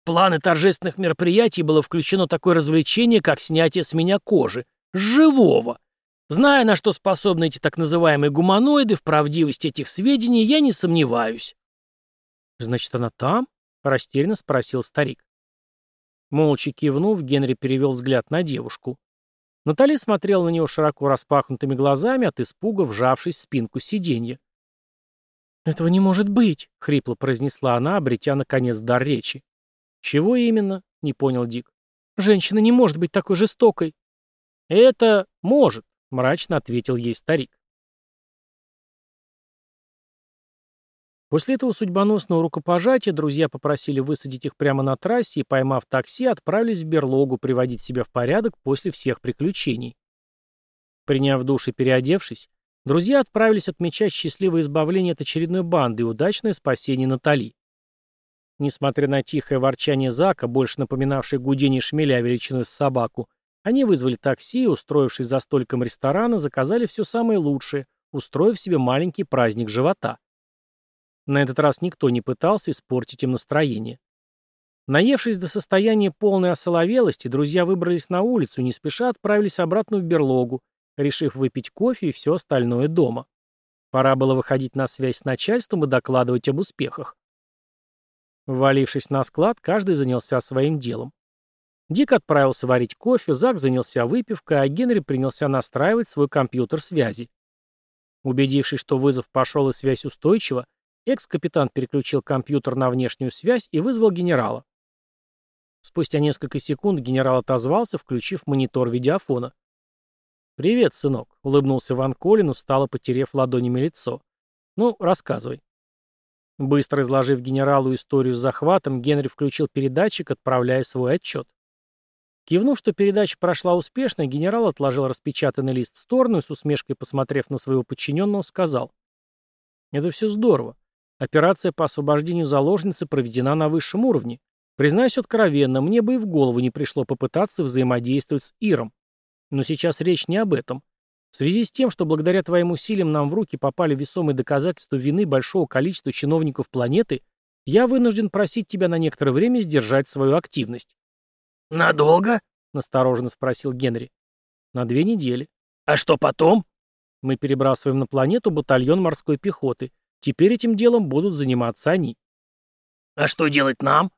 В планы торжественных мероприятий было включено такое развлечение, как снятие с меня кожи. Живого. Зная, на что способны эти так называемые гуманоиды, в правдивости этих сведений я не сомневаюсь. «Значит, она там?» — растерянно спросил старик. Молча кивнув, Генри перевел взгляд на девушку. Натали смотрела на него широко распахнутыми глазами, от испуга вжавшись в спинку сиденья. «Этого не может быть!» — хрипло произнесла она, обретя, наконец, дар речи. «Чего именно?» — не понял Дик. «Женщина не может быть такой жестокой!» «Это может», — мрачно ответил ей старик. После этого судьбоносного рукопожатия друзья попросили высадить их прямо на трассе и, поймав такси, отправились в берлогу приводить себя в порядок после всех приключений. Приняв душ и переодевшись, друзья отправились отмечать счастливое избавление от очередной банды и удачное спасение Натали. Несмотря на тихое ворчание Зака, больше напоминавшее гудение шмеля величиной с собаку, они вызвали такси и, устроившись за столиком ресторана, заказали все самое лучшее, устроив себе маленький праздник живота. На этот раз никто не пытался испортить им настроение. Наевшись до состояния полной осоловелости, друзья выбрались на улицу и не спеша отправились обратно в берлогу, решив выпить кофе и все остальное дома. Пора было выходить на связь с начальством и докладывать об успехах. Ввалившись на склад, каждый занялся своим делом. Дик отправился варить кофе, Зак занялся выпивкой, а Генри принялся настраивать свой компьютер связи. Убедившись, что вызов пошел и связь устойчива, экс-капитан переключил компьютер на внешнюю связь и вызвал генерала. Спустя несколько секунд генерал отозвался, включив монитор видеофона. «Привет, сынок», — улыбнулся Ван Колин, устало потерев ладонями лицо. «Ну, рассказывай». Быстро изложив генералу историю с захватом, Генри включил передатчик, отправляя свой отчет. Кивнув, что передача прошла успешно, генерал отложил распечатанный лист в сторону и с усмешкой посмотрев на своего подчиненного, сказал. «Это все здорово. Операция по освобождению заложницы проведена на высшем уровне. Признаюсь откровенно, мне бы и в голову не пришло попытаться взаимодействовать с Иром. Но сейчас речь не об этом. В связи с тем, что благодаря твоим усилиям нам в руки попали весомые доказательства вины большого количества чиновников планеты, я вынужден просить тебя на некоторое время сдержать свою активность. «Надолго?» — настороженно спросил Генри. «На две недели». «А что потом?» «Мы перебрасываем на планету батальон морской пехоты. Теперь этим делом будут заниматься они». «А что делать нам?»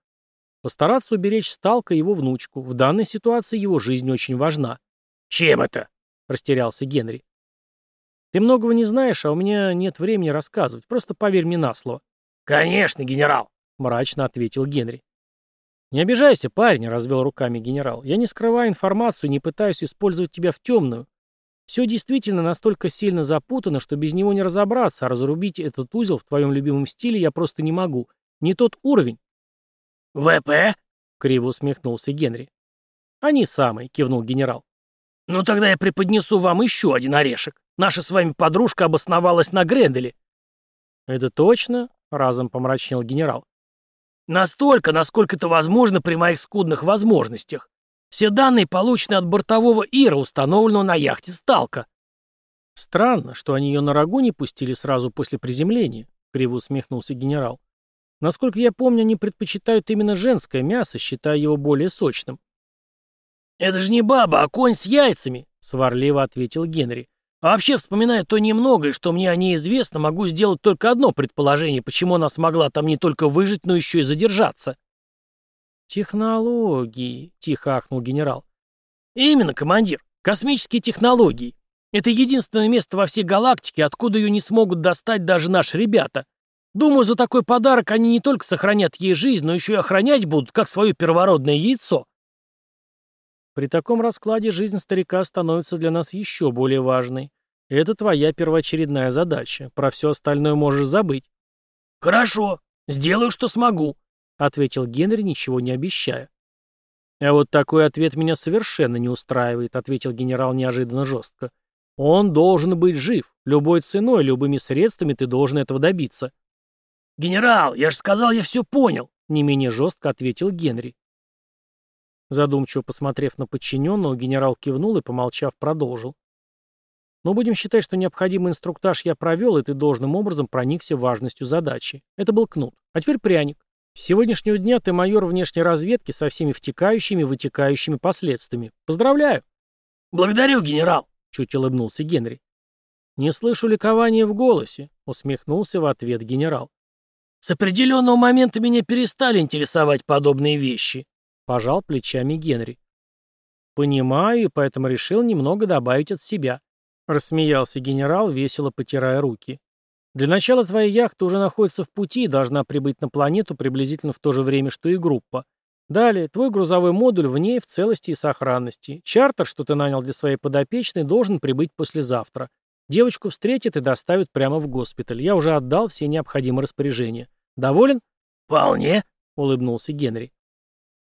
«Постараться уберечь Сталка и его внучку. В данной ситуации его жизнь очень важна». «Чем это?» — растерялся Генри. «Ты многого не знаешь, а у меня нет времени рассказывать. Просто поверь мне на слово». «Конечно, генерал», — мрачно ответил Генри. «Не обижайся, парень», — развел руками генерал. «Я не скрываю информацию, не пытаюсь использовать тебя в темную. Все действительно настолько сильно запутано, что без него не разобраться, а разрубить этот узел в твоем любимом стиле я просто не могу. Не тот уровень». «ВП?» — криво усмехнулся Генри. «Они самые», — кивнул генерал. «Ну тогда я преподнесу вам еще один орешек. Наша с вами подружка обосновалась на Гренделе». «Это точно?» — разом помрачнел генерал. Настолько, насколько это возможно при моих скудных возможностях. Все данные получены от бортового Ира, установленного на яхте «Сталка». Странно, что они ее на рагу не пустили сразу после приземления, криво усмехнулся генерал. Насколько я помню, они предпочитают именно женское мясо, считая его более сочным. «Это же не баба, а конь с яйцами», — сварливо ответил Генри. «А вообще, вспоминая то немногое, что мне о ней известно, могу сделать только одно предположение, почему она смогла там не только выжить, но еще и задержаться». «Технологии», — тихо ахнул генерал. «Именно, командир. Космические технологии. Это единственное место во всей галактике, откуда ее не смогут достать даже наши ребята. Думаю, за такой подарок они не только сохранят ей жизнь, но еще и охранять будут, как свое первородное яйцо. При таком раскладе жизнь старика становится для нас еще более важной. Это твоя первоочередная задача. Про все остальное можешь забыть. Хорошо, сделаю, что смогу, ответил Генри, ничего не обещая. А вот такой ответ меня совершенно не устраивает, ответил генерал неожиданно жестко. Он должен быть жив. Любой ценой, любыми средствами ты должен этого добиться. «Генерал, я же сказал, я все понял», — не менее жестко ответил Генри. Задумчиво посмотрев на подчиненного, генерал кивнул и, помолчав, продолжил. Но будем считать, что необходимый инструктаж я провел, и ты должным образом проникся важностью задачи. Это был кнут. А теперь пряник. С сегодняшнего дня ты майор внешней разведки со всеми втекающими и вытекающими последствиями. Поздравляю. Благодарю, генерал. Чуть улыбнулся Генри. «Не слышу ликования в голосе», — усмехнулся в ответ генерал. «С определенного момента меня перестали интересовать подобные вещи», — пожал плечами Генри. «Понимаю, и поэтому решил немного добавить от себя», — рассмеялся генерал, весело потирая руки. «Для начала твоя яхта уже находится в пути и должна прибыть на планету приблизительно в то же время, что и группа. Далее, твой грузовой модуль в ней в целости и сохранности. Чартер, что ты нанял для своей подопечной, должен прибыть послезавтра. Девочку встретят и доставят прямо в госпиталь. Я уже отдал все необходимые распоряжения. Доволен? Вполне, улыбнулся Генри.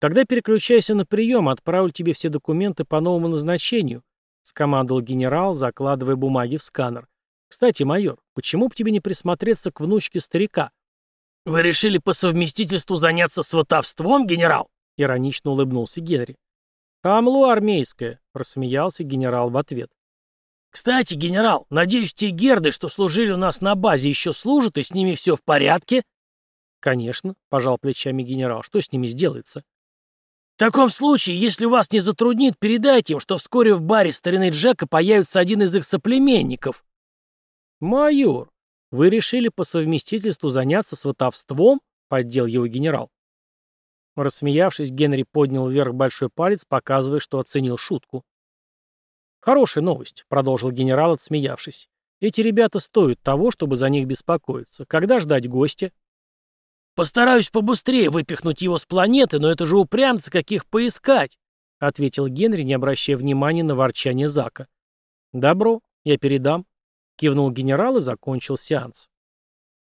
Тогда переключайся на прием, отправлю тебе все документы по новому назначению, скомандовал генерал, закладывая бумаги в сканер. Кстати, майор, почему бы тебе не присмотреться к внучке старика? «Вы решили по совместительству заняться сватовством, генерал?» — иронично улыбнулся Генри. «Камлу армейское», — рассмеялся генерал в ответ. «Кстати, генерал, надеюсь, те герды, что служили у нас на базе, еще служат, и с ними все в порядке?» «Конечно», — пожал плечами генерал. «Что с ними сделается?» «В таком случае, если вас не затруднит, передайте им, что вскоре в баре старины Джека появится один из их соплеменников». «Майор, «Вы решили по совместительству заняться сватовством?» — поддел его генерал. Рассмеявшись, Генри поднял вверх большой палец, показывая, что оценил шутку. «Хорошая новость», — продолжил генерал, отсмеявшись. «Эти ребята стоят того, чтобы за них беспокоиться. Когда ждать гостя?» «Постараюсь побыстрее выпихнуть его с планеты, но это же упрямцы, каких поискать», — ответил Генри, не обращая внимания на ворчание Зака. «Добро, я передам», Кивнул генерал и закончил сеанс.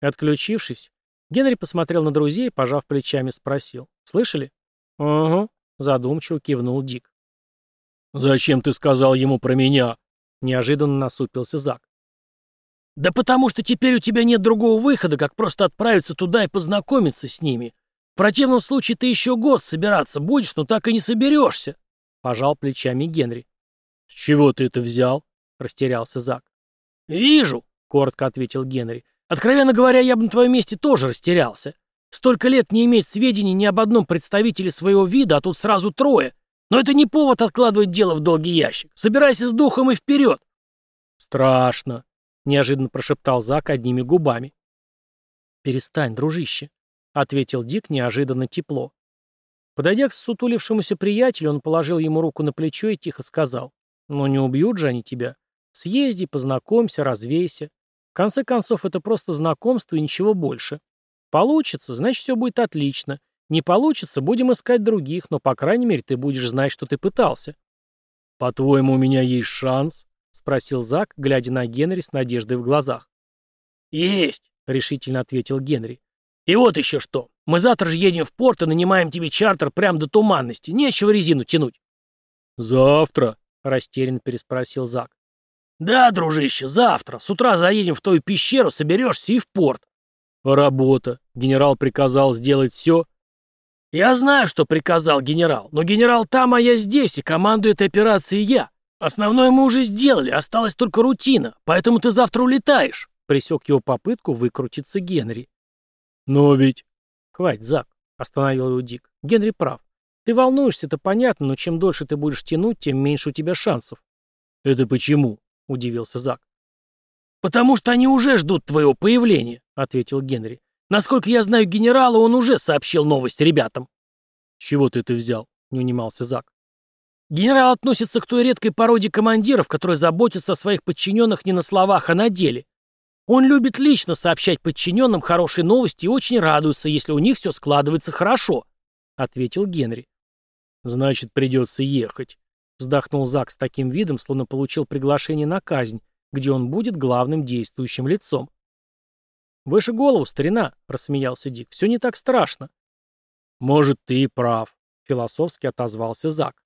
Отключившись, Генри посмотрел на друзей, пожав плечами, спросил. «Слышали?» «Угу», — задумчиво кивнул Дик. «Зачем ты сказал ему про меня?» — неожиданно насупился Зак. «Да потому что теперь у тебя нет другого выхода, как просто отправиться туда и познакомиться с ними. В противном случае ты еще год собираться будешь, но так и не соберешься», — пожал плечами Генри. «С чего ты это взял?» — растерялся Зак. «Вижу», — коротко ответил Генри. «Откровенно говоря, я бы на твоем месте тоже растерялся. Столько лет не иметь сведений ни об одном представителе своего вида, а тут сразу трое. Но это не повод откладывать дело в долгий ящик. Собирайся с духом и вперед!» «Страшно», — неожиданно прошептал Зак одними губами. «Перестань, дружище», — ответил Дик неожиданно тепло. Подойдя к сутулившемуся приятелю, он положил ему руку на плечо и тихо сказал. «Ну не убьют же они тебя. Съезди, познакомься, развейся. В конце концов, это просто знакомство и ничего больше. Получится, значит, все будет отлично. Не получится, будем искать других, но, по крайней мере, ты будешь знать, что ты пытался. «По-твоему, у меня есть шанс?» — спросил Зак, глядя на Генри с надеждой в глазах. «Есть!» — решительно ответил Генри. «И вот еще что. Мы завтра же едем в порт и нанимаем тебе чартер прямо до туманности. Нечего резину тянуть». «Завтра?» — растерянно переспросил Зак. «Да, дружище, завтра. С утра заедем в твою пещеру, соберешься и в порт». «Работа. Генерал приказал сделать все». «Я знаю, что приказал генерал, но генерал там, а я здесь, и командую этой операцией я. Основное мы уже сделали, осталась только рутина, поэтому ты завтра улетаешь», — пресек его попытку выкрутиться Генри. «Но ведь...» «Хватит, Зак», — остановил его Дик. «Генри прав. Ты волнуешься, это понятно, но чем дольше ты будешь тянуть, тем меньше у тебя шансов». «Это почему?» — удивился Зак. «Потому что они уже ждут твоего появления», — ответил Генри. «Насколько я знаю генерала, он уже сообщил новость ребятам». чего ты это взял?» — не унимался Зак. «Генерал относится к той редкой породе командиров, которые заботятся о своих подчиненных не на словах, а на деле. Он любит лично сообщать подчиненным хорошие новости и очень радуется, если у них все складывается хорошо», — ответил Генри. «Значит, придется ехать», — вздохнул Зак с таким видом, словно получил приглашение на казнь, где он будет главным действующим лицом. «Выше голову, старина», — рассмеялся Дик. «Все не так страшно». «Может, ты и прав», — философски отозвался Зак.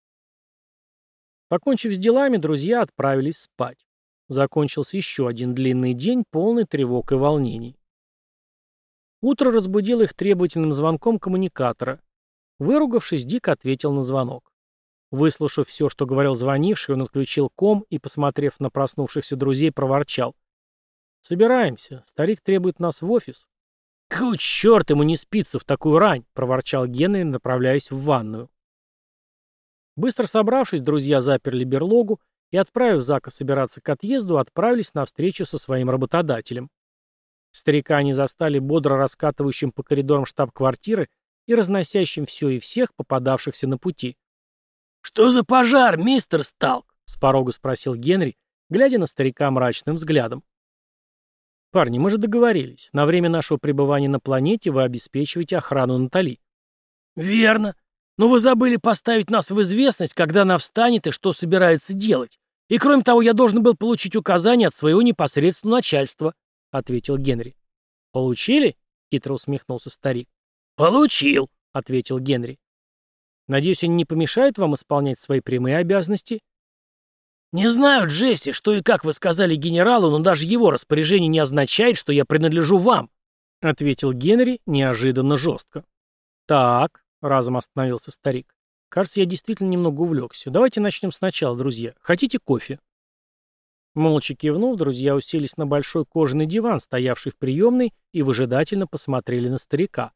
Покончив с делами, друзья отправились спать. Закончился еще один длинный день, полный тревог и волнений. Утро разбудило их требовательным звонком коммуникатора. Выругавшись, Дик ответил на звонок. Выслушав все, что говорил звонивший, он отключил ком и, посмотрев на проснувшихся друзей, проворчал. «Собираемся. Старик требует нас в офис». «Какой черт ему не спится в такую рань!» — проворчал Генри, направляясь в ванную. Быстро собравшись, друзья заперли берлогу и, отправив Зака собираться к отъезду, отправились на встречу со своим работодателем. Старика они застали бодро раскатывающим по коридорам штаб-квартиры и разносящим все и всех, попадавшихся на пути. «Что за пожар, мистер Сталк?» — с порога спросил Генри, глядя на старика мрачным взглядом. «Парни, мы же договорились. На время нашего пребывания на планете вы обеспечиваете охрану Натали». «Верно. Но вы забыли поставить нас в известность, когда она встанет и что собирается делать. И кроме того, я должен был получить указания от своего непосредственного начальства», — ответил Генри. «Получили?» — хитро усмехнулся старик. «Получил», — ответил Генри. «Надеюсь, они не помешают вам исполнять свои прямые обязанности?» «Не знаю, Джесси, что и как вы сказали генералу, но даже его распоряжение не означает, что я принадлежу вам», — ответил Генри неожиданно жестко. «Так», — разом остановился старик. «Кажется, я действительно немного увлекся. Давайте начнем сначала, друзья. Хотите кофе?» Молча кивнув, друзья уселись на большой кожаный диван, стоявший в приемной, и выжидательно посмотрели на старика.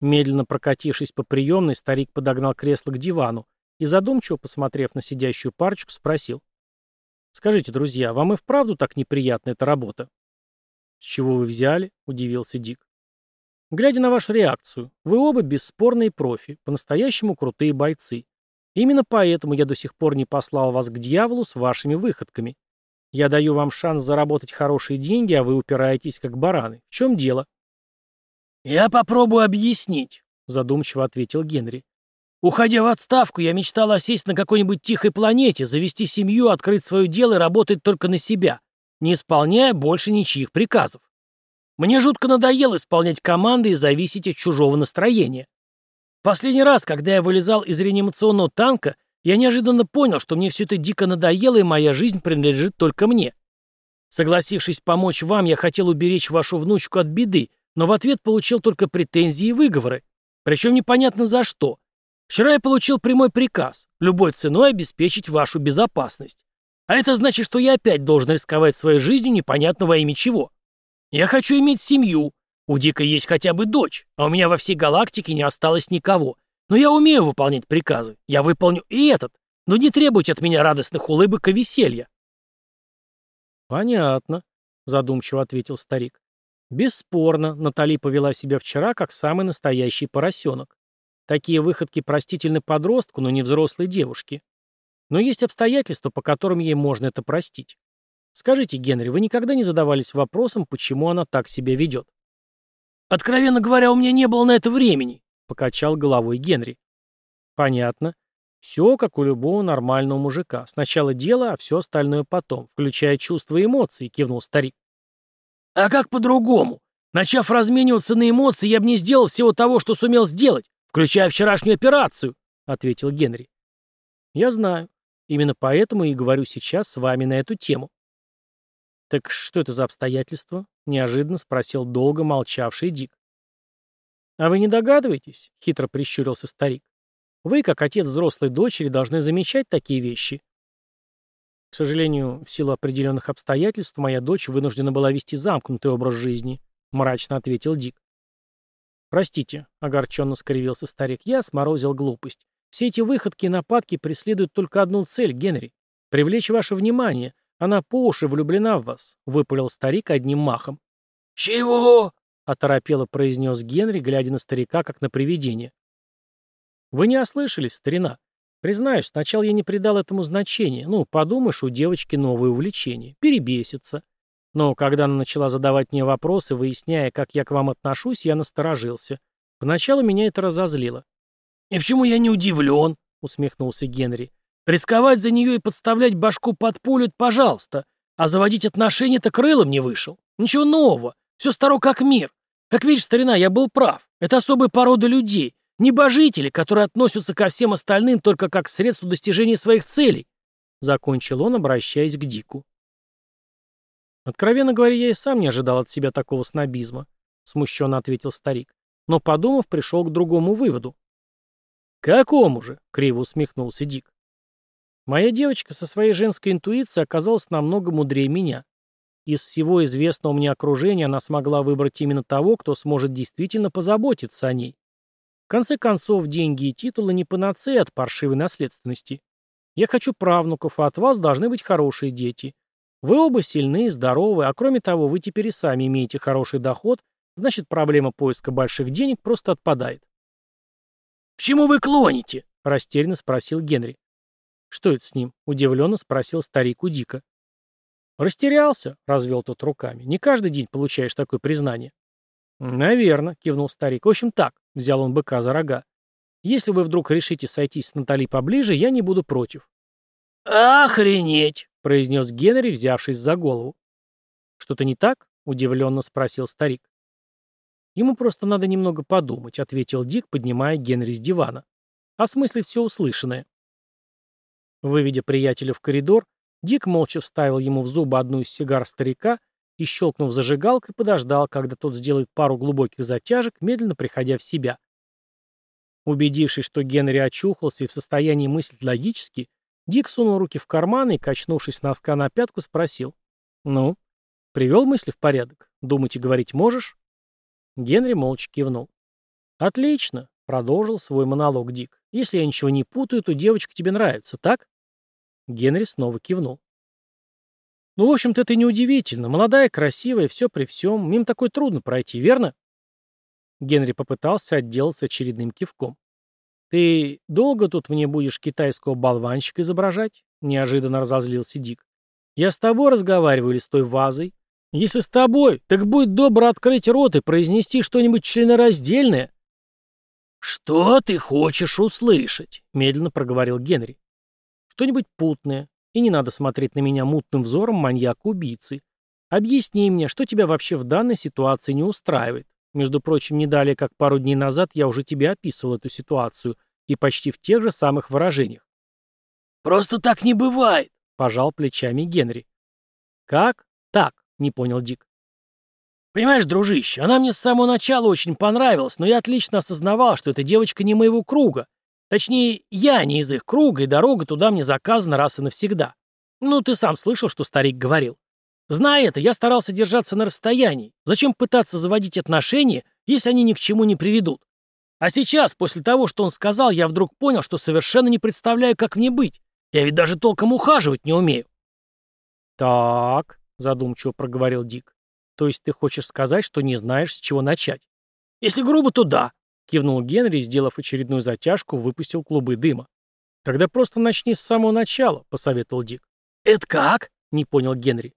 Медленно прокатившись по приемной, старик подогнал кресло к дивану, и, задумчиво посмотрев на сидящую парочку, спросил. «Скажите, друзья, вам и вправду так неприятна эта работа?» «С чего вы взяли?» — удивился Дик. «Глядя на вашу реакцию, вы оба бесспорные профи, по-настоящему крутые бойцы. Именно поэтому я до сих пор не послал вас к дьяволу с вашими выходками. Я даю вам шанс заработать хорошие деньги, а вы упираетесь как бараны. В чем дело?» «Я попробую объяснить», — задумчиво ответил Генри. Уходя в отставку, я мечтал осесть на какой-нибудь тихой планете, завести семью, открыть свое дело и работать только на себя, не исполняя больше ничьих приказов. Мне жутко надоело исполнять команды и зависеть от чужого настроения. Последний раз, когда я вылезал из реанимационного танка, я неожиданно понял, что мне все это дико надоело, и моя жизнь принадлежит только мне. Согласившись помочь вам, я хотел уберечь вашу внучку от беды, но в ответ получил только претензии и выговоры. Причем непонятно за что. Вчера я получил прямой приказ любой ценой обеспечить вашу безопасность. А это значит, что я опять должен рисковать своей жизнью непонятно во имя чего. Я хочу иметь семью. У Дика есть хотя бы дочь, а у меня во всей галактике не осталось никого. Но я умею выполнять приказы. Я выполню и этот. Но не требуйте от меня радостных улыбок и веселья. Понятно, задумчиво ответил старик. Бесспорно, Натали повела себя вчера как самый настоящий поросенок. Такие выходки простительны подростку, но не взрослой девушке. Но есть обстоятельства, по которым ей можно это простить. Скажите, Генри, вы никогда не задавались вопросом, почему она так себя ведет? «Откровенно говоря, у меня не было на это времени», — покачал головой Генри. «Понятно. Все, как у любого нормального мужика. Сначала дело, а все остальное потом, включая чувства и эмоции», — кивнул старик. «А как по-другому? Начав размениваться на эмоции, я бы не сделал всего того, что сумел сделать включая вчерашнюю операцию», — ответил Генри. «Я знаю. Именно поэтому и говорю сейчас с вами на эту тему». «Так что это за обстоятельства?» — неожиданно спросил долго молчавший Дик. «А вы не догадываетесь?» — хитро прищурился старик. «Вы, как отец взрослой дочери, должны замечать такие вещи». К сожалению, в силу определенных обстоятельств, моя дочь вынуждена была вести замкнутый образ жизни, — мрачно ответил Дик. «Простите», — огорченно скривился старик, — «я сморозил глупость. Все эти выходки и нападки преследуют только одну цель, Генри. Привлечь ваше внимание. Она по уши влюблена в вас», — выпалил старик одним махом. «Чего?» — оторопело произнес Генри, глядя на старика, как на привидение. «Вы не ослышались, старина. Признаюсь, сначала я не придал этому значения. Ну, подумаешь, у девочки новое увлечение. Перебесится. Но когда она начала задавать мне вопросы, выясняя, как я к вам отношусь, я насторожился. Поначалу меня это разозлило. «И почему я не удивлен?» — усмехнулся Генри. «Рисковать за нее и подставлять башку под пулю — пожалуйста. А заводить отношения-то крылом не вышел. Ничего нового. Все старо как мир. Как видишь, старина, я был прав. Это особая порода людей. Небожители, которые относятся ко всем остальным только как к средству достижения своих целей. Закончил он, обращаясь к Дику. «Откровенно говоря, я и сам не ожидал от себя такого снобизма», — смущенно ответил старик. Но, подумав, пришел к другому выводу. «Какому же?» — криво усмехнулся Дик. «Моя девочка со своей женской интуицией оказалась намного мудрее меня. Из всего известного мне окружения она смогла выбрать именно того, кто сможет действительно позаботиться о ней. В конце концов, деньги и титулы не панацея от паршивой наследственности. Я хочу правнуков, а от вас должны быть хорошие дети. Вы оба сильны, здоровы, а кроме того, вы теперь и сами имеете хороший доход, значит, проблема поиска больших денег просто отпадает. «К чему вы клоните?» — растерянно спросил Генри. «Что это с ним?» — удивленно спросил старик у Дика. «Растерялся», — развел тот руками. «Не каждый день получаешь такое признание». «Наверно», — кивнул старик. «В общем так», — взял он быка за рога. «Если вы вдруг решите сойтись с Натали поближе, я не буду против». «Охренеть!» — произнес Генри, взявшись за голову. «Что-то не так?» — удивленно спросил старик. «Ему просто надо немного подумать», — ответил Дик, поднимая Генри с дивана. «Осмыслить все услышанное». Выведя приятеля в коридор, Дик молча вставил ему в зубы одну из сигар старика и, щелкнув зажигалкой, подождал, когда тот сделает пару глубоких затяжек, медленно приходя в себя. Убедившись, что Генри очухался и в состоянии мыслить логически, Дик сунул руки в карманы и, качнувшись с носка на пятку, спросил. «Ну, привел мысли в порядок? Думать и говорить можешь?» Генри молча кивнул. «Отлично», — продолжил свой монолог Дик. «Если я ничего не путаю, то девочка тебе нравится, так?» Генри снова кивнул. «Ну, в общем-то, это неудивительно. Молодая, красивая, все при всем. Мимо такой трудно пройти, верно?» Генри попытался отделаться очередным кивком. «Ты долго тут мне будешь китайского болванщика изображать?» — неожиданно разозлился Дик. «Я с тобой разговариваю или с той вазой? Если с тобой, так будь добро открыть рот и произнести что-нибудь членораздельное». «Что ты хочешь услышать?» — медленно проговорил Генри. «Что-нибудь путное. И не надо смотреть на меня мутным взором маньяка-убийцы. Объясни мне, что тебя вообще в данной ситуации не устраивает. Между прочим, не далее, как пару дней назад я уже тебе описывал эту ситуацию, и почти в тех же самых выражениях. «Просто так не бывает», — пожал плечами Генри. «Как? Так», — не понял Дик. «Понимаешь, дружище, она мне с самого начала очень понравилась, но я отлично осознавал, что эта девочка не моего круга. Точнее, я не из их круга, и дорога туда мне заказана раз и навсегда. Ну, ты сам слышал, что старик говорил. Зная это, я старался держаться на расстоянии. Зачем пытаться заводить отношения, если они ни к чему не приведут? А сейчас, после того, что он сказал, я вдруг понял, что совершенно не представляю, как мне быть. Я ведь даже толком ухаживать не умею. «Так», — задумчиво проговорил Дик. «То есть ты хочешь сказать, что не знаешь, с чего начать?» «Если грубо, то да», — кивнул Генри, сделав очередную затяжку, выпустил клубы дыма. «Тогда просто начни с самого начала», — посоветовал Дик. «Это как?» — не понял Генри.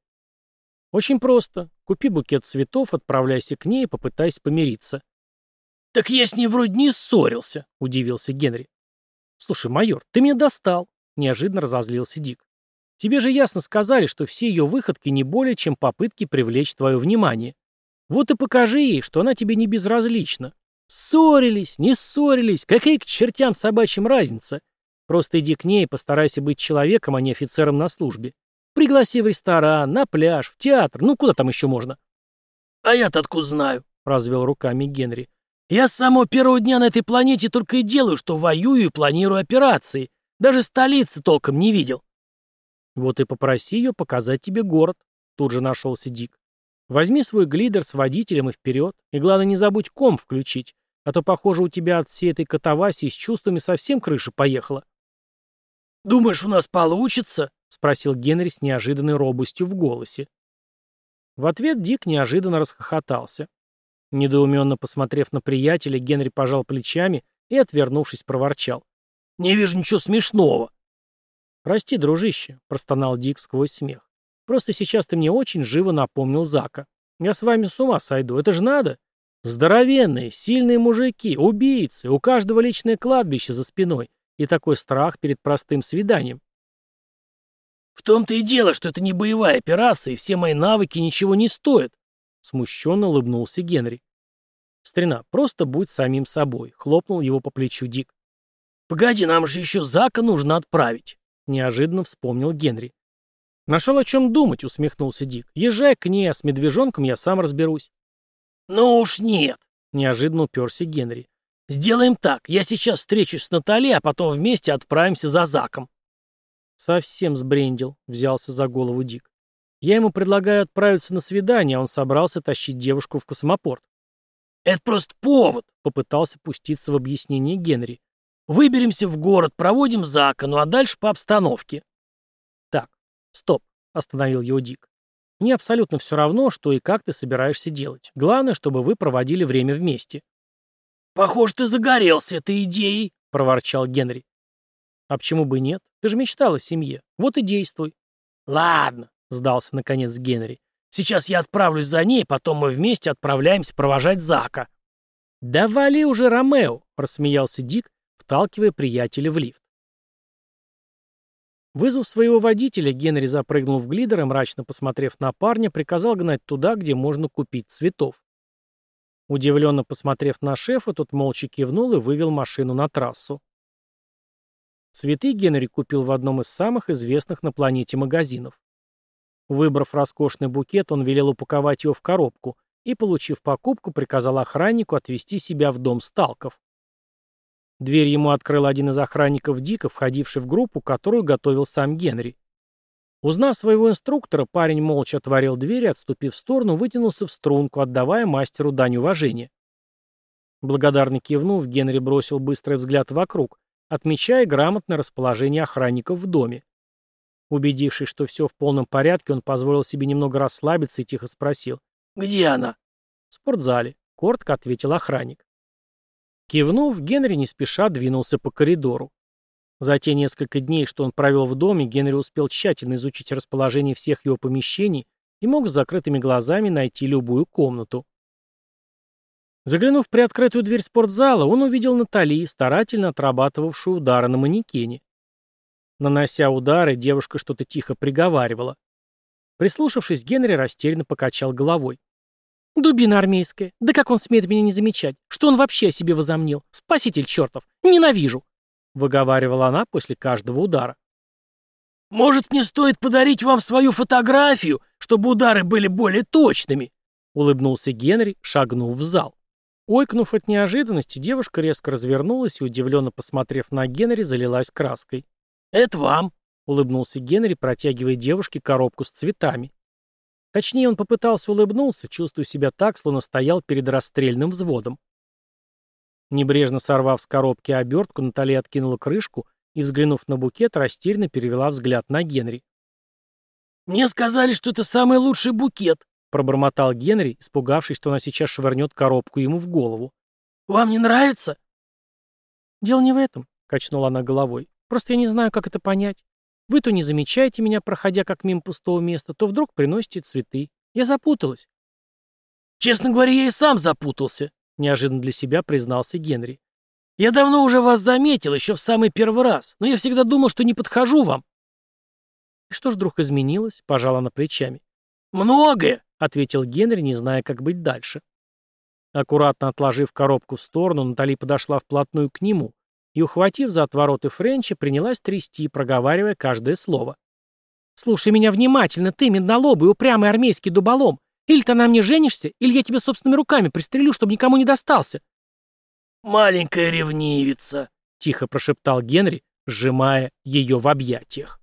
«Очень просто. Купи букет цветов, отправляйся к ней и попытайся помириться. «Так я с ней вроде не ссорился», — удивился Генри. «Слушай, майор, ты меня достал», — неожиданно разозлился Дик. «Тебе же ясно сказали, что все ее выходки не более, чем попытки привлечь твое внимание. Вот и покажи ей, что она тебе не безразлична. Ссорились, не ссорились, какая к чертям собачьим разница? Просто иди к ней и постарайся быть человеком, а не офицером на службе. Пригласи в ресторан, на пляж, в театр, ну куда там еще можно?» «А я-то откуда знаю?» — развел руками Генри. Я с самого первого дня на этой планете только и делаю, что воюю и планирую операции. Даже столицы толком не видел. Вот и попроси ее показать тебе город. Тут же нашелся Дик. Возьми свой глидер с водителем и вперед. И главное, не забудь ком включить. А то, похоже, у тебя от всей этой катавасии с чувствами совсем крыша поехала. «Думаешь, у нас получится?» — спросил Генри с неожиданной робостью в голосе. В ответ Дик неожиданно расхохотался. Недоуменно посмотрев на приятеля, Генри пожал плечами и, отвернувшись, проворчал. «Не вижу ничего смешного». «Прости, дружище», — простонал Дик сквозь смех. «Просто сейчас ты мне очень живо напомнил Зака. Я с вами с ума сойду, это же надо. Здоровенные, сильные мужики, убийцы, у каждого личное кладбище за спиной и такой страх перед простым свиданием. «В том-то и дело, что это не боевая операция, и все мои навыки ничего не стоят», — смущенно улыбнулся Генри. «Старина, просто будь самим собой», — хлопнул его по плечу Дик. «Погоди, нам же еще Зака нужно отправить», — неожиданно вспомнил Генри. «Нашел о чем думать», — усмехнулся Дик. «Езжай к ней, а с медвежонком я сам разберусь». «Ну уж нет», — неожиданно уперся Генри. «Сделаем так. Я сейчас встречусь с Натали, а потом вместе отправимся за Заком». «Совсем сбрендил», — взялся за голову Дик. «Я ему предлагаю отправиться на свидание, а он собрался тащить девушку в космопорт». «Это просто повод», — попытался пуститься в объяснение Генри. «Выберемся в город, проводим Зака, ну а дальше по обстановке». «Так, стоп», — остановил его Дик. «Мне абсолютно все равно, что и как ты собираешься делать. Главное, чтобы вы проводили время вместе». «Похоже, ты загорелся этой идеей», — проворчал Генри. «А почему бы нет? Ты же мечтал о семье. Вот и действуй». «Ладно», — сдался наконец Генри. «Сейчас я отправлюсь за ней, потом мы вместе отправляемся провожать Зака». «Да вали уже Ромео», — рассмеялся Дик, вталкивая приятеля в лифт. Вызвав своего водителя, Генри запрыгнул в глидер и, мрачно посмотрев на парня, приказал гнать туда, где можно купить цветов. Удивленно посмотрев на шефа, тот молча кивнул и вывел машину на трассу. Цветы Генри купил в одном из самых известных на планете магазинов. Выбрав роскошный букет, он велел упаковать его в коробку и, получив покупку, приказал охраннику отвезти себя в дом сталков. Дверь ему открыл один из охранников Дика, входивший в группу, которую готовил сам Генри. Узнав своего инструктора, парень молча отворил дверь и, отступив в сторону, вытянулся в струнку, отдавая мастеру дань уважения. Благодарно кивнув, Генри бросил быстрый взгляд вокруг, отмечая грамотное расположение охранников в доме. Убедившись, что все в полном порядке, он позволил себе немного расслабиться и тихо спросил. «Где она?» «В спортзале», — коротко ответил охранник. Кивнув, Генри не спеша двинулся по коридору. За те несколько дней, что он провел в доме, Генри успел тщательно изучить расположение всех его помещений и мог с закрытыми глазами найти любую комнату. Заглянув в приоткрытую дверь спортзала, он увидел Натали, старательно отрабатывавшую удары на манекене. Нанося удары, девушка что-то тихо приговаривала. Прислушавшись, Генри растерянно покачал головой. «Дубина армейская! Да как он смеет меня не замечать? Что он вообще о себе возомнил? Спаситель чертов! Ненавижу!» выговаривала она после каждого удара. «Может, не стоит подарить вам свою фотографию, чтобы удары были более точными?» улыбнулся Генри, шагнув в зал. Ойкнув от неожиданности, девушка резко развернулась и, удивленно посмотрев на Генри, залилась краской. «Это вам», — улыбнулся Генри, протягивая девушке коробку с цветами. Точнее, он попытался улыбнуться, чувствуя себя так, словно стоял перед расстрельным взводом. Небрежно сорвав с коробки обертку, Наталья откинула крышку и, взглянув на букет, растерянно перевела взгляд на Генри. «Мне сказали, что это самый лучший букет», — пробормотал Генри, испугавшись, что она сейчас швырнет коробку ему в голову. «Вам не нравится?» «Дело не в этом», — качнула она головой. «Просто я не знаю, как это понять. Вы то не замечаете меня, проходя как мимо пустого места, то вдруг приносите цветы. Я запуталась». «Честно говоря, я и сам запутался», — неожиданно для себя признался Генри. «Я давно уже вас заметил, еще в самый первый раз, но я всегда думал, что не подхожу вам». «И что ж вдруг изменилось?» — пожала на плечами. «Многое», — ответил Генри, не зная, как быть дальше. Аккуратно отложив коробку в сторону, Натали подошла вплотную к нему и, ухватив за отвороты Френча, принялась трясти, проговаривая каждое слово. «Слушай меня внимательно, ты, меднолобый, упрямый армейский дуболом. Или ты на мне женишься, или я тебя собственными руками пристрелю, чтобы никому не достался. маленькая ревнивица», — тихо прошептал Генри, сжимая ее в объятиях.